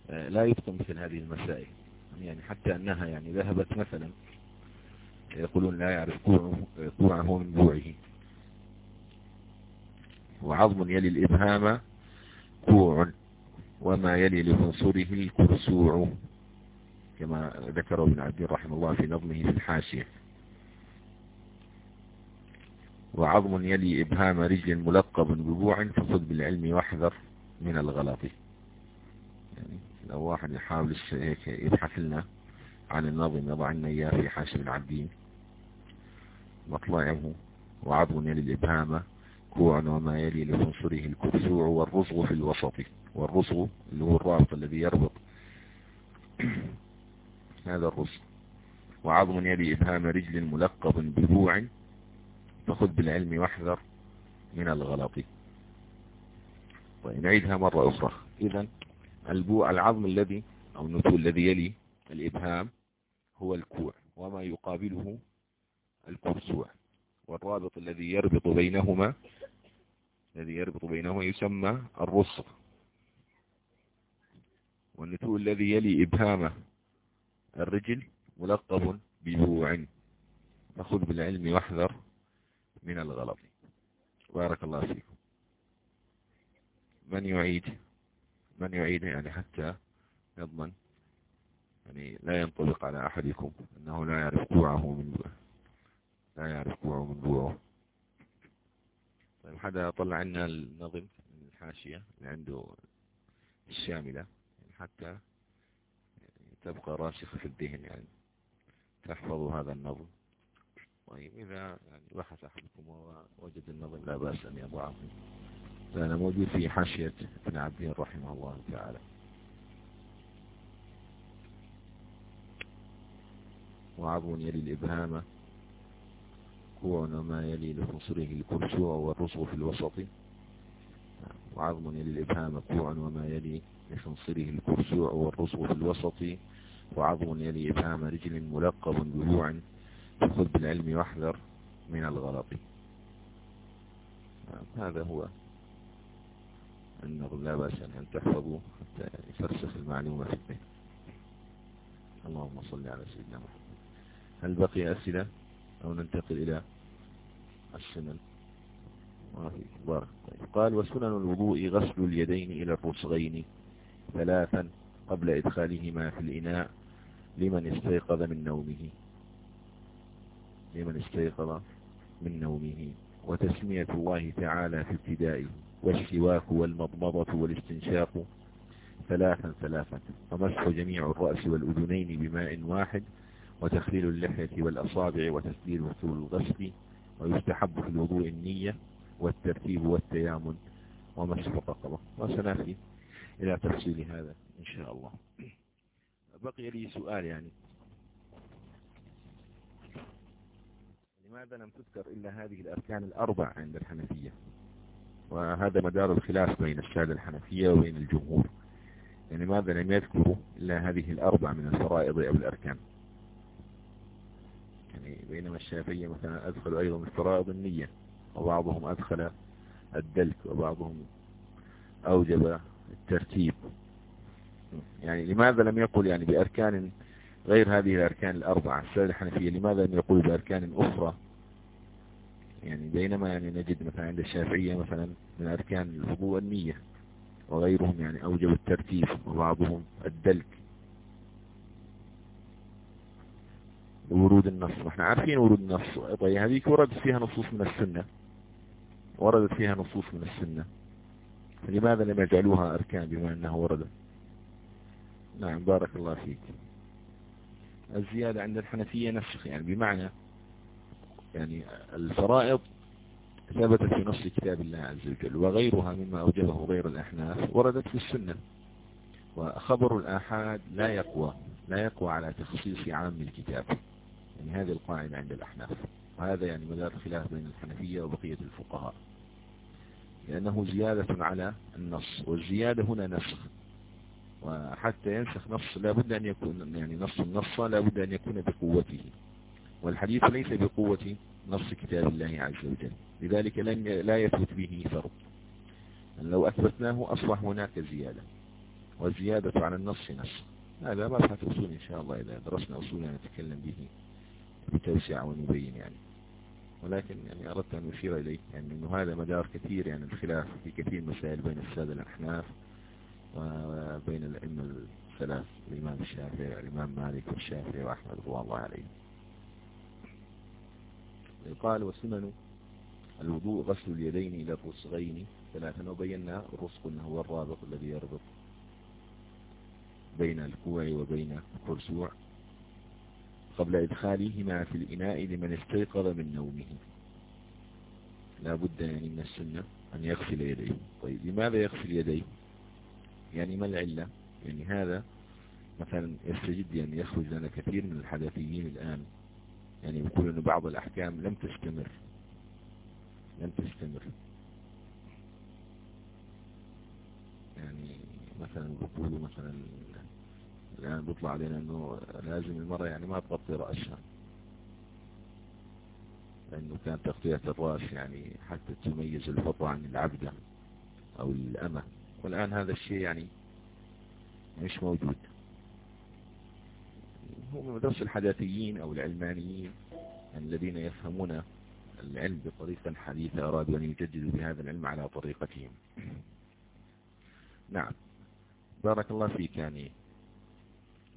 لا يتقن مثل هذه المسائل. يعني حتى أنها يعني ذهبت مثلا يقولون لا يعرف كوعه من بوعه. وعظم يلي الإبهام كوع وما يلي لخنصره الكرسوع كما ذكره ابن عبد رحمه الله في نظمه في الحاشية. وعظم يلي إبهام رجل ملقب ببوع فخذ بالعلم واحذر من الغلط. يعني لو واحد يحاول هيك يبحث لنا عن النظم يضع لنا إياه في حاشية العبدين مطلعه وعظم يلي الإبهام كوع وما يلي لخنصره الكرسوع والرزغ في الوسط. والرزغ اللي هو الرابط الذي يربط <clears throat> هذا الرزق وعظم يلي إبهام رجل ملقب ببوع فخذ بالعلم واحذر من الغلط. ونعيدها مرة أخرى. إذا البوع العظم الذي أو النتول الذي يلي الإبهام هو الكوع وما يقابله الكرسوع والرابط الذي يربط بينهما الذي يربط بينهما يسمى الرسغ. والنتول الذي يلي إبهامه الرجل ملقب ببوع. فخذ بالعلم واحذر من الغلط. بارك الله فيكم. من يعيد؟ من يعيد يعني حتى يضمن يعني لا ينطبق على أحدكم أنه لا يعرف كوعه من بوعه لا يعرف كوعه من بوعه. طيب حدا طلع لنا النظم من الحاشية اللي عنده الشاملة. حتى تبقى راسخة في الذهن يعني تحفظ هذا النظم. طيب إذا يعني بحث أحدكم ووجد النظم لا بأس أن يضعه. فأنا موجود في حاشية ابن عبدين رحمه الله تعالى. وعظم يلي الإبهام كوع ما يلي لفصله الكرسوع والرسغ في الوسط. وعظم يلي الإبهام مكوع وما يلي لخنصره الكرسوع والرسغ في الوسط. وعظم يلي إبهام رجل ملقب بلوع فخذ بالعلم واحذر من الغلط. هذا هو. أنه لا بأس أن تحفظوا حتى يفرسخ المعلومة في الذهن اللهم صل على سيدنا محمد. هل بقي أسئلة؟ أو ننتقل إلى السنن. بارك طيب قال وسنن الوضوء غسل اليدين إلى الرسغين ثلاثا قبل إدخالهما في الإناء لمن استيقظ من نومه. لمن استيقظ من نومه وتسمية الله تعالى في ابتدائه والسواك والمضمضة والاستنشاق ثلاثا ثلاثا ومسح جميع الرأس والأذنين بماء واحد وتخليل اللحية والأصابع وتسديد طول الغسل ويستحب في الوضوء النية والترتيب والتيامن ومسح الرقبة. وسنأتي إلى تفصيل هذا إن شاء الله. بقي لي سؤال يعني. لماذا لم تذكر إلا هذه الأركان الأربع عند الحنفية؟ وهذا مدار الخلاف بين السادة الحنفية وبين الجمهور. يعني ماذا لم يذكروا إلا هذه الأربع من الفرائض أو الأركان؟ يعني بينما الشافعية مثلا أدخلوا أيضا الفرائض النية وبعضهم أدخل الدلك وبعضهم أوجب الترتيب. يعني لماذا لم يقل يعني بأركان غير هذه الأركان الأربعة. السادة الحنفية لماذا لم يقول بأركان أخرى؟ يعني بينما يعني نجد مثلا عند الشافعية مثلا من أركان الوضوء النية وغيرهم يعني أوجب الترتيب وبعضهم الدلك ورود النص. إحنا عارفين ورود النص. طيب هذيك وردت فيها نصوص من السنة وردت فيها نصوص من السنة لماذا لم يجعلوها أركان بما أنها وردت؟ نعم بارك الله فيك. الزيادة عند الحنفية نسخ يعني بمعنى يعني الفرائض ثبتت في نص كتاب الله عز وجل وغيرها مما أوجبه غير الأحناف وردت في السنة. وخبر الآحاد لا يقوى لا يقوى على تخصيص عام الكتاب يعني هذه القاعدة عند الأحناف. وهذا يعني مدار الخلاف بين الحنفية وبقية الفقهاء لأنه زيادة على النص والزيادة هنا نسخ. وحتى ينسخ نص لا بد أن يكون يعني نص النص لا بد أن يكون بقوته. والحديث ليس بقوة نص كتاب الله عز وجل. لذلك لن لا يثبت به فرق. لو أثبتناه أصبح هناك زيادة. والزيادة على النص نص. هذا مبحث أصول إن شاء الله. إذا درسنا أصولا نتكلم به بتوسع ونبين يعني. ولكن يعني أردت أن أشير إليه. يعني أنه هذا مدار كثير يعني الخلاف في كثير مسائل بين السادة الأحناف. وبين الأئمة الثلاث الإمام الشافعي والإمام مالك والشافعي وأحمد رضوان الله عليهم. قال وسنن الوضوء غسل اليدين إلى الرسغين ثلاثا وبينا الرسغ أنه هو الرابط الذي يربط بين الكوع وبين الكرسوع قبل إدخالهما في الإناء لمن استيقظ من نومه. لا بد يعني من السنة أن يغسل يديه. طيب لماذا يغسل يديه؟ يعني ما العلة؟ يعني هذا مثلا يستجد يعني يخرج لنا كثير من الحدثيين الآن. يعني يقول أن بعض الأحكام لم تستمر. لم تستمر. يعني مثلا بيقولوا مثلا الآن بيطلع علينا أنه لازم المرأة يعني ما تغطي رأسها. لأنه كانت تغطية الرأس يعني حتى تميز الفطرة عن العبدة أو الأمة. والآن هذا الشيء يعني مش موجود. هم مدرسة الحداثيين أو العلمانيين الذين يفهمون العلم بطريقة حديثة أرادوا أن يجددوا بهذا العلم على طريقتهم. نعم. بارك الله فيك يعني.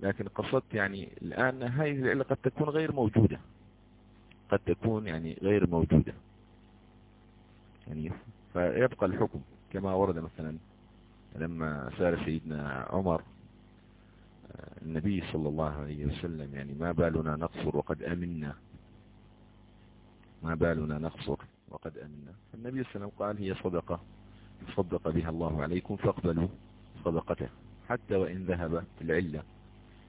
لكن قصدت يعني الآن هذه العلة قد تكون غير موجودة. قد تكون يعني غير موجودة. يعني فيبقى الحكم كما ورد مثلا. لما سأل سيدنا عمر النبي صلى الله عليه وسلم يعني ما بالنا نقصر وقد أمنا. ما بالنا نقصر وقد أمنا. النبي صلى الله عليه وسلم قال هي صدقة صدق بها الله عليكم فاقبلوا صدقته حتى وإن ذهب العلة.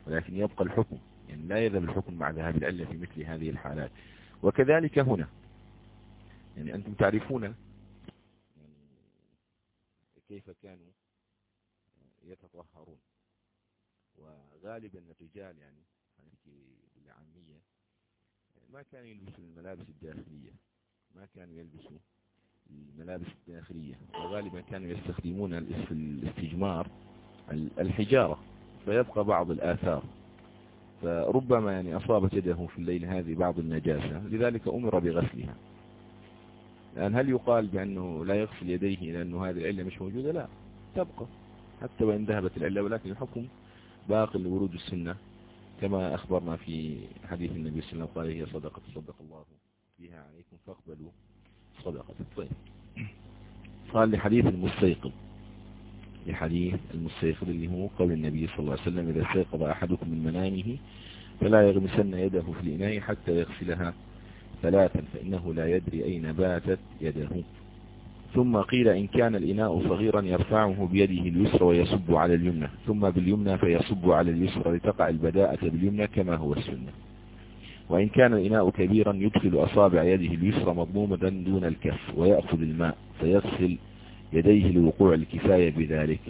ولكن يبقى الحكم يعني لا يذهب الحكم مع ذهاب العلة في مثل هذه الحالات. وكذلك هنا يعني أنتم تعرفون كيف كانوا يتطهرون. وغالبا الرجال يعني نحكي بالعامية ما كانوا يلبسوا الملابس الداخلية ما كانوا يلبسوا الملابس الداخلية وغالبا كانوا يستخدمون في الاستجمار الحجارة فيبقى بعض الآثار. فربما يعني أصابت يده في الليل هذه بعض النجاسة لذلك أمر بغسلها. الآن هل يقال بأنه لا يغسل يديه لأنه هذه العلة مش موجودة؟ لا تبقى. حتى وإن ذهبت العلة ولكن الحكم باقي لورود السنة كما أخبرنا في حديث النبي صلى الله عليه وسلم قال هي صدقة صدق الله فيها عليكم فاقبلوا صدقة طيب قال لحديث المستيقظ. لحديث المستيقظ اللي هو قول النبي صلى الله عليه وسلم إذا استيقظ أحدكم من منامه فلا يغمسن يده في الإناء حتى يغسلها ثلاثا فإنه لا يدري أين باتت يده. ثم قيل إن كان الإناء صغيرا يرفعه بيده اليسرى ويصب على اليمنى ثم باليمنى فيصب على اليسرى لتقع البداءة باليمنى كما هو السنة. وإن كان الإناء كبيرا يدخل أصابع يده اليسرى مضمومة دون الكف ويأخذ الماء فيغسل يديه لوقوع الكفاية بذلك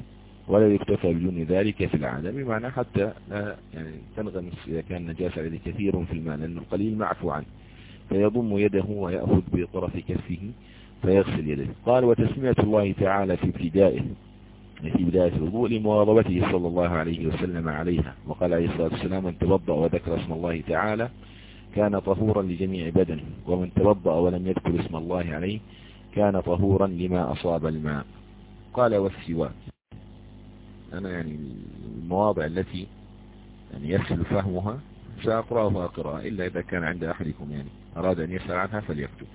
ولا يكتفى بدون ذلك في العادة بمعنى حتى لا يعني تنغمس إذا كان نجاسة عليه كثير في الماء لأنه القليل معفو عنه فيضم يده ويأخذ بطرف كفه فيغسل يده. قال وتسمية الله تعالى في ابتدائه. في بداية الوضوء لمواظبته صلى الله عليه وسلم عليها. وقال عليه الصلاة والسلام من توضأ وذكر اسم الله تعالى كان طهورا لجميع بدنه ومن توضأ ولم يذكر اسم الله عليه كان طهورا لما أصاب الماء. قال والسواك. أنا يعني المواضع التي يعني يسهل فهمها سأقرأها قراءة إلا إذا كان عند أحدكم يعني أراد أن يسأل عنها فليكتب.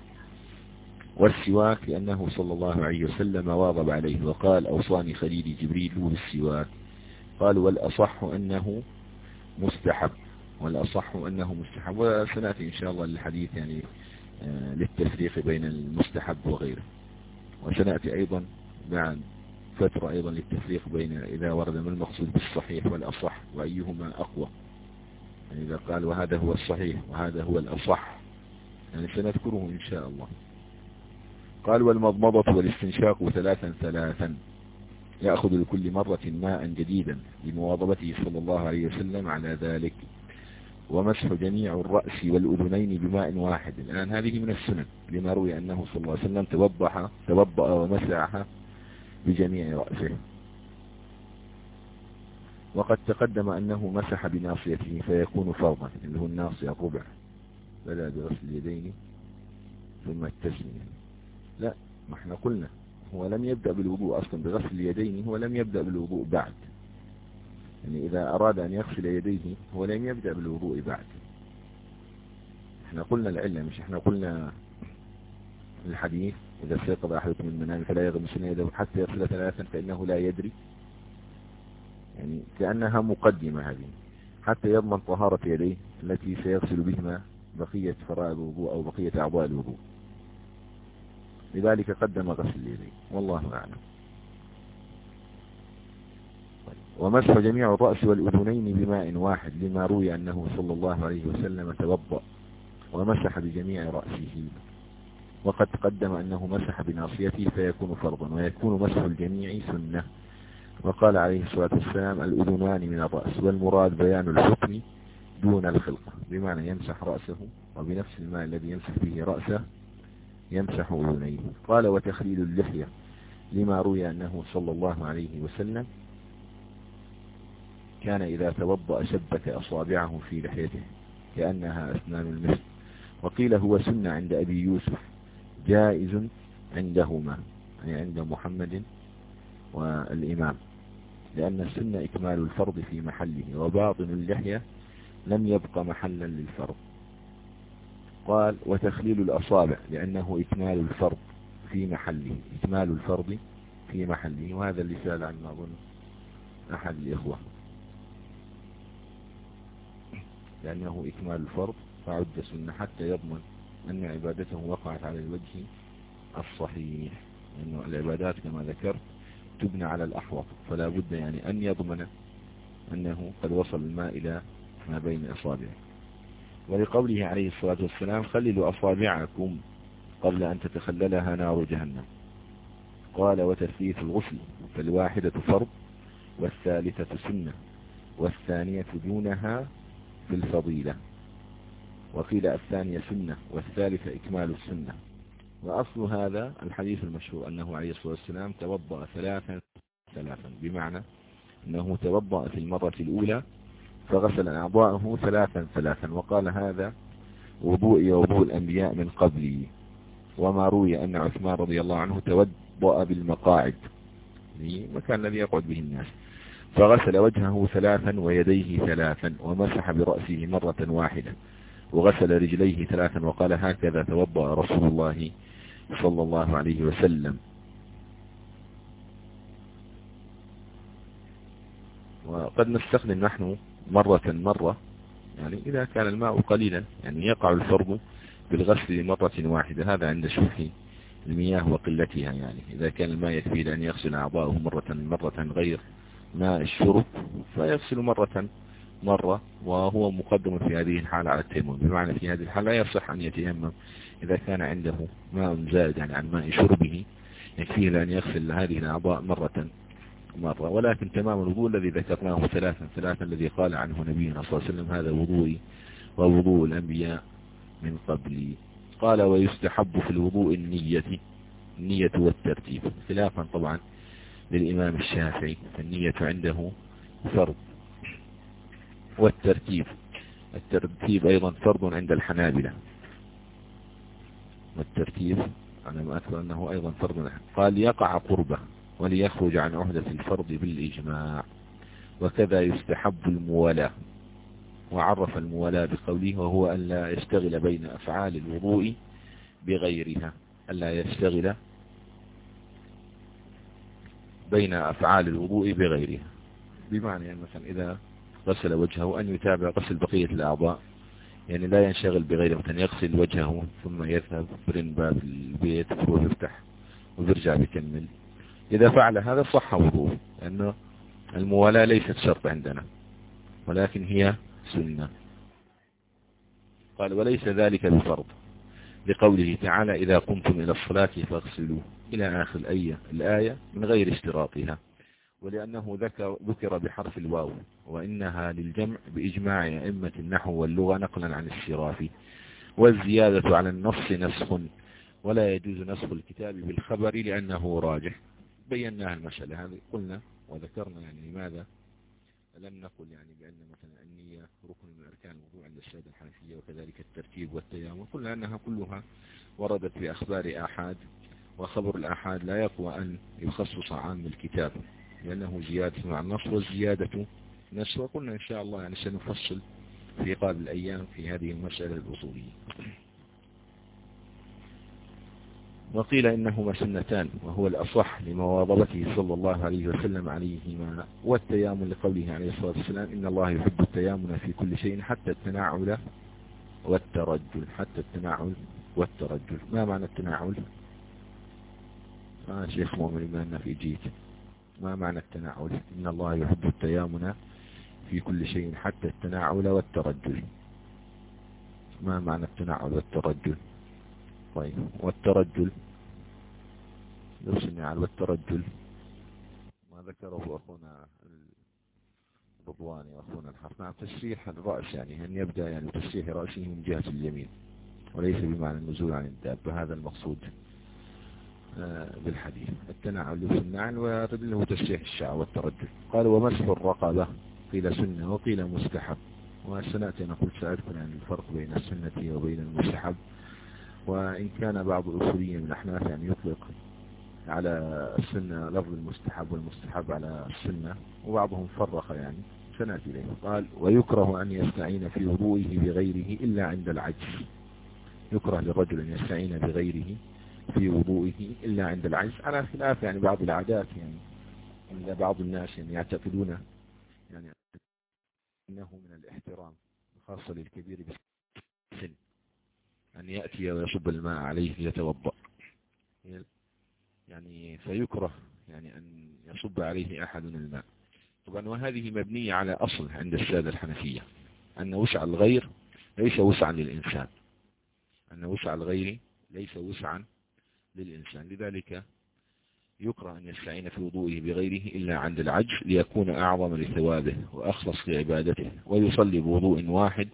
والسواك لأنه صلى الله عليه وسلم واظب عليه وقال أوصاني خليلي جبريل بالسواك قال والأصح أنه مستحب والأصح أنه مستحب. وسنأتي إن شاء الله للحديث يعني آه، للتفريق بين المستحب وغيره. وسنأتي أيضا بعد فترة أيضا للتفريق بين إذا ورد ما المقصود بالصحيح والأصح وأيهما أقوى. يعني إذا قال وهذا هو الصحيح وهذا هو الأصح. يعني سنذكره إن شاء الله. قال والمضمضة والاستنشاق ثلاثا ثلاثا يأخذ لكل مرة ماء جديدا لمواظبته صلى الله عليه وسلم على ذلك. ومسح جميع الرأس والأذنين بماء واحد. الآن هذه من السنن لما روي أنه صلى الله عليه وسلم توضح توضأ ومسعها بجميع رأسه. وقد تقدم أنه مسح بناصيته فيكون فرضا اللي هو الناصية الربع. بدأ بغسل اليدين ثم التسمية لا ما إحنا قلنا هو لم يبدأ بالوضوء أصلا بغسل اليدين هو لم يبدأ بالوضوء بعد. يعني إذا أراد أن يغسل يديه هو لم يبدأ بالوضوء بعد. إحنا قلنا العلة مش إحنا قلنا الحديث إذا استيقظ أحدكم من المنام فلا يغمسن يده حتى يغسل ثلاثا فإنه لا يدري. يعني كأنها مقدمة هذه. حتى يضمن طهارة يديه التي سيغسل بهما بقية فرائض الوضوء أو بقية أعضاء الوضوء. لذلك قدم غسل اليدين والله أعلم. ومسح جميع الرأس والأذنين بماء واحد لما روي أنه صلى الله عليه وسلم توضأ ومسح بجميع رأسه. وقد تقدم أنه مسح بناصيته فيكون فرضا ويكون مسح الجميع سنة. وقال عليه الصلاة والسلام الأذنان من الرأس والمراد بيان الحكم دون الخلقة بمعنى يمسح رأسه وبنفس الماء الذي يمسح به رأسه يمسح أذنيه قال وتخليل اللحية لما روي أنه صلى الله عليه وسلم كان إذا توضأ شبك أصابعه في لحيته كأنها أسنان المسك وقيل هو سنة عند أبي يوسف جائز عندهما يعني عند محمد والإمام لأن السنة إكمال الفرض في محله وباطن اللحية لم يبق محلا للفرض. قال وتخليل الأصابع لأنه إكمال الفرض في محله إكمال الفرض في محله وهذا اللي سأل عنه أظن أحد الإخوة. لأنه إكمال الفرض فعد سنة حتى يضمن أن عبادته وقعت على الوجه الصحيح. لأنه العبادات كما ذكرت تبنى على الأحوط فلا بد يعني أن يضمن أنه قد وصل الماء إلى ما بين أصابعه. ولقوله عليه الصلاة والسلام خللوا أصابعكم قبل أن تتخللها نار جهنم. قال وتثليث الغسل فالواحدة فرض والثالثة سنة والثانية دونها في الفضيلة. وقيل الثانية سنة والثالثة إكمال السنة. وأصل هذا الحديث المشهور أنه عليه الصلاة والسلام توضأ ثلاثا ثلاثا بمعنى أنه توضأ في المرة الأولى فغسل أعضاءه ثلاثا ثلاثا وقال هذا وضوء وضوء الأنبياء من قبلي. وما روي أن عثمان رضي الله عنه توضأ بالمقاعد. المكان الذي يقعد به الناس. فغسل وجهه ثلاثا ويديه ثلاثا ومسح برأسه مرة واحدة. وغسل رجليه ثلاثا وقال هكذا توضأ رسول الله صلى الله عليه وسلم. وقد نستخدم نحن مرة مرة يعني إذا كان الماء قليلا يعني يقع الفرض بالغسل مرة واحدة هذا عند شح المياه وقلتها يعني إذا كان الماء يكفي لأن يغسل أعضاءه مرة مرة غير ماء الشرب فيغسل مرة مرة وهو مقدم في هذه الحالة على التيمم. بمعنى في هذه الحالة لا يصح أن يتيمم إذا كان عنده ماء زائد عن ماء شربه يكفيه لأن يغسل هذه الأعضاء مرة مرة ولكن تمام الوضوء الذي ذكرناه ثلاثا ثلاثا الذي قال عنه نبينا صلى الله عليه وسلم هذا وضوئي ووضوء الأنبياء من قبلي قال ويستحب في الوضوء النية النية والترتيب. خلافا طبعا للإمام الشافعي فالنية عنده فرض والترتيب. الترتيب أيضا فرض عند الحنابلة. والترتيب على ما أذكر أنه أيضا فرض. قال يقع قربه. وليخرج عن عهدة الفرض بالإجماع. وكذا يستحب الموالاة. وعرف الموالاة بقوله وهو أن لا يشتغل بين أفعال الوضوء بغيرها. ألا يشتغل بين أفعال الوضوء بغيرها. بمعنى يعني مثلا إذا غسل وجهه أن يتابع غسل بقية الأعضاء. يعني لا ينشغل بغيره مثلا يغسل وجهه ثم يذهب برن باب البيت ويفتح ويرجع بيكمل. إذا فعل هذا صح وضوء لأنه الموالاة ليست شرط عندنا ولكن هي سنة. قال وليس ذلك بفرض. لقوله تعالى إذا قمتم إلى الصلاة فاغسلوا إلى آخر الآية, الآية من غير اشتراطها ولأنه ذكر, ذكر بحرف الواو وإنها للجمع بإجماع أئمة النحو واللغة نقلا عن الشراف. والزيادة على النص نسخ ولا يجوز نسخ الكتاب بالخبر لأنه راجح. بيناها المسألة هذه قلنا وذكرنا يعني لماذا لم نقل يعني بأن مثلا النية ركن من أركان الوضوء عند السادة الحنفية وكذلك الترتيب والتيامن قلنا أنها كلها وردت بأخبار آحاد وخبر الآحاد لا يقوى أن يخصص عام الكتاب لأنه زيادة مع النص والزيادة نص وقلنا إن شاء الله يعني سنفصل في قادم الأيام في هذه المسألة الأصولية. وقيل إنهما سنتان وهو الأصح لمواظبته صلى الله عليه وسلم عليهما والتيامن لقوله عليه الصلاة والسلام إن الله يحب التيامن في كل شيء حتى التناعل والترجل حتى التناعل والترجل. ما معنى التناعل؟ آه شيخ مؤمن أنه في جيت. ما معنى التناعل؟ إن الله يحب التيامن في كل شيء حتى التناعل والترجل. ما معنى التناعل والترجل؟ طيب. والترجل. يرسلني على الترجل. ما ذكره أخونا الرضواني وأخونا الحرف نعم تسريح الرأس يعني أن يبدأ يعني تسريح رأسه من جهة اليمين وليس بمعنى النزول عن الدابة؟ هذا المقصود آه، بالحديث. التناعل في النعل وله تسريح الشعر والترجل. قال ومسح الرقبة قيل سنة وقيل مستحب. وسنأتي أنا قلت سأذكر عن الفرق بين السنة وبين المستحب. وإن كان بعض الأصوليين من الأحناف يعني يطلق على السنة لفظ المستحب والمستحب على السنة وبعضهم فرق يعني سنأتي إليه. قال ويكره أن يستعين في وضوئه بغيره إلا عند العجز. يكره للرجل أن يستعين بغيره في وضوئه إلا عند العجز. على خلاف يعني بعض العادات يعني عند بعض الناس يعني يعتقدون يعني أنه من الاحترام خاصة للكبير بالسن. أن يأتي ويصب الماء عليه ليتوضأ. يعني فيكره يعني أن يصب عليه أحد الماء. طبعا وهذه مبنية على أصل عند السادة الحنفية. أن وسع الغير ليس وسعا للإنسان. أن وسع الغير ليس وسعا للإنسان. لذلك يكره أن يستعين في وضوئه بغيره إلا عند العجز ليكون أعظم لثوابه وأخلص لعبادته. ويصلي بوضوء واحد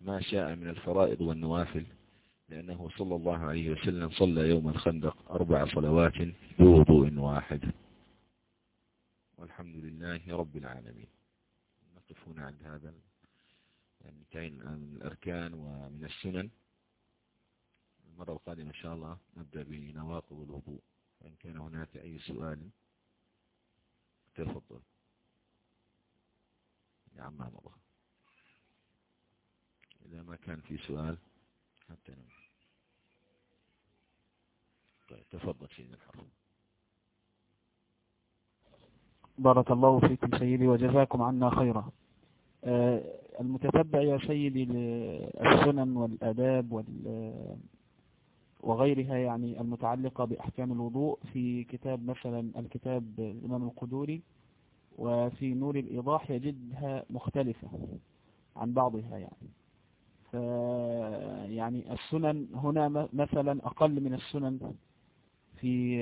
ما شاء من الفرائض والنوافل لأنه صلى الله عليه وسلم صلى يوم الخندق أربع صلوات بوضوء واحد. والحمد لله رب العالمين. نقف هنا عند هذا يعني كاين الأركان ومن السنن. المرة القادمة إن شاء الله نبدأ بنواقض الوضوء. وإن كان هناك أي سؤال تفضل. يا عم مضى إذا ما كان في سؤال حتى نمشي. طيب تفضل سيدنا الحرب. بارك الله فيكم سيدي وجزاكم عنا خيرا. آه، المتتبع يا سيدي للسنن والآداب وال وغيرها يعني المتعلقة بأحكام الوضوء في كتاب مثلا الكتاب الإمام القدوري وفي نور الإيضاح يجدها مختلفة عن بعضها يعني. ف يعني السنن هنا مثلا أقل من السنن في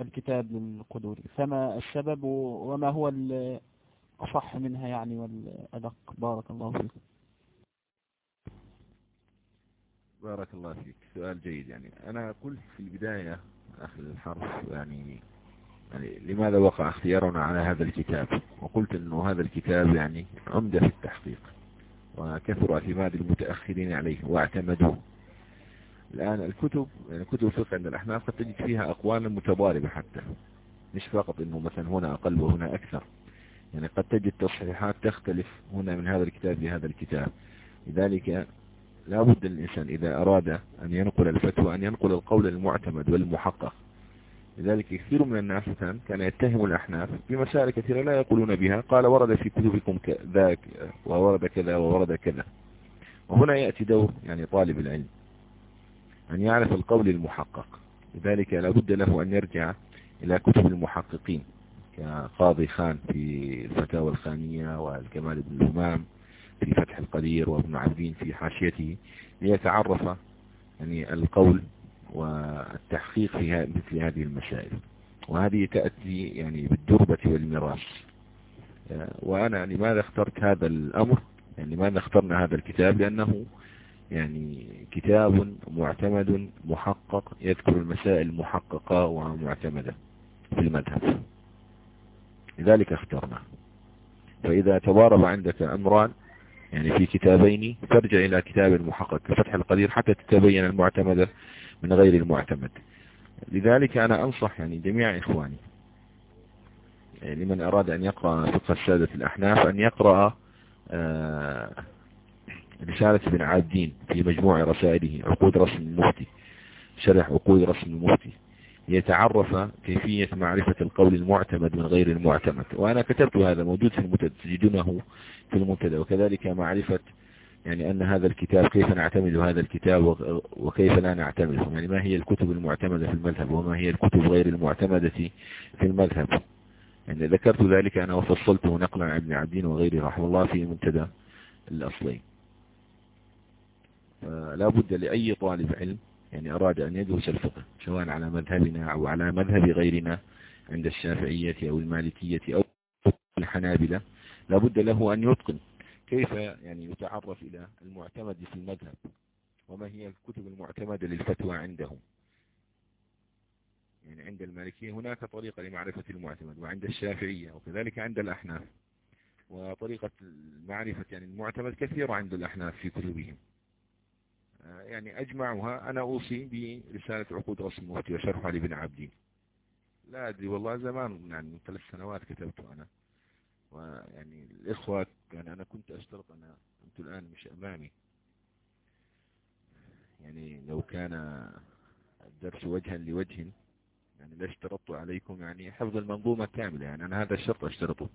الكتاب للقدوري فما السبب وما هو الأصح منها يعني والأدق؟ بارك الله فيك. بارك الله فيك. سؤال جيد يعني. أنا قلت في البداية أخي الحرف يعني يعني لماذا وقع اختيارنا على هذا الكتاب؟ وقلت أنه هذا الكتاب يعني عمدة في التحقيق. وكثر اعتماد المتأخرين عليه واعتمدوه الآن الكتب يعني كتب الفقه عند الأحناف قد تجد فيها أقوالا متضاربة حتى. مش فقط أنه مثلا هنا أقل وهنا أكثر. يعني قد تجد تصحيحات تختلف هنا من هذا الكتاب لهذا الكتاب. لذلك لا بد للإنسان إذا أراد أن ينقل الفتوى أن ينقل القول المعتمد والمحقق. لذلك كثير من الناس مثلا كان يتهم الأحناف بمسائل كثيرة لا يقولون بها. قال ورد في كتبكم ذاك وورد كذا وورد كذا. وهنا يأتي دور يعني طالب العلم. أن يعرف القول المحقق. لذلك لابد له أن يرجع إلى كتب المحققين كقاضي خان في الفتاوى الخانية والكمال بن الإمام في فتح القدير وابن عبدين في حاشيته ليتعرف يعني القول والتحقيق في مثل هذه المسائل وهذه تأتي يعني بالدربة والمراس وأنا لماذا اخترت هذا الأمر؟ يعني لماذا اخترنا هذا الكتاب؟ لأنه يعني كتاب معتمد محقق يذكر المسائل محققة ومعتمدة في المذهب. لذلك اخترنا. فإذا تضارب عندك أمران يعني في كتابين ترجع إلى كتاب محقق كفتح القدير حتى تتبين المعتمدة من غير المعتمد. لذلك أنا أنصح يعني جميع إخواني يعني لمن أراد أن يقرأ فقه السادة الأحناف أن يقرأ آه رسالة ابن عابدين في مجموع رسائله عقود رسم المفتي شرح عقود رسم المفتي. يتعرف كيفية معرفة القول المعتمد من غير المعتمد. وأنا كتبت هذا موجود في المنتدى تجدونه في المنتدى. وكذلك معرفة يعني أن هذا الكتاب كيف نعتمد هذا الكتاب وكيف لا نعتمده. يعني ما هي الكتب المعتمدة في المذهب وما هي الكتب غير المعتمدة في المذهب. يعني ذكرت ذلك أنا وفصلته نقلا عن ابن عبدين وغيره. رحمه الله في منتدى الأصلين لا بد لأي طالب علم يعني أراد أن يدرس الفقه سواء على مذهبنا أو على مذهب غيرنا عند الشافعية أو المالكية أو الحنابلة لا بد له أن يتقن كيف يعني يتعرف إلى المعتمد في المذهب وما هي الكتب المعتمدة للفتوى عندهم. يعني عند المالكية هناك طريقة لمعرفة المعتمد وعند الشافعية وكذلك عند الأحناف. وطريقة معرفة يعني المعتمد كثيرة عند الأحناف في كتبهم. يعني أجمعها. أنا أوصي برسالة عقود رسم المفتي وشرحها لابن عبدين لا أدري والله زمان يعني من ثلاث سنوات كتبته أنا. ويعني الإخوة يعني أنا كنت أشترط أنا أنت الآن مش أمامي. يعني لو كان الدرس وجها لوجه يعني لا اشترطت عليكم يعني حفظ المنظومة كاملة. يعني أنا هذا الشرط أشترطه.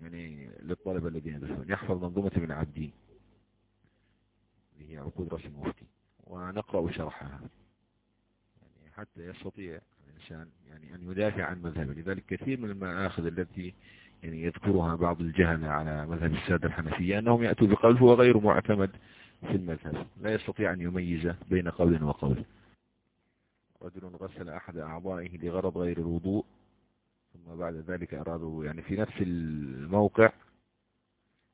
يعني للطلبة الذين يدرسون. يحفظ منظومة ابن عبدين هي عقود رسم المفتي ونقرأ شرحها. يعني حتى يستطيع الإنسان يعني أن يدافع عن مذهبه. لذلك كثير من المآخذ التي يعني يذكرها بعض الجهلة على مذهب السادة الحنفية أنهم يأتوا بقول هو غير معتمد في المذهب. لا يستطيع أن يميز بين قول وقول. رجل غسل أحد أعضائه لغرض غير الوضوء ثم بعد ذلك أرادوا يعني في نفس الموقع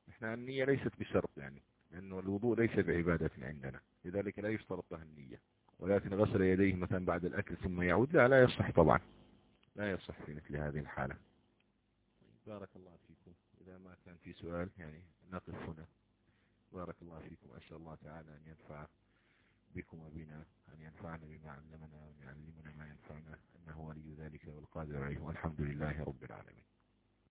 إحنا النية ليست بشرط يعني. لأنه الوضوء ليس بعبادة عندنا. لذلك لا يشترط لها النية. ولكن غسل يديه مثلا بعد الأكل ثم يعود لا لا يصح طبعا. لا يصح في مثل هذه الحالة. بارك الله فيكم. إذا ما كان في سؤال يعني نقف هنا. بارك الله فيكم. أسأل الله تعالى أن ينفع بكم وبنا أن ينفعنا بما علمنا وأن يعلمنا ما ينفعنا. إنه ولي ذلك والقادر عليه. والحمد لله رب العالمين.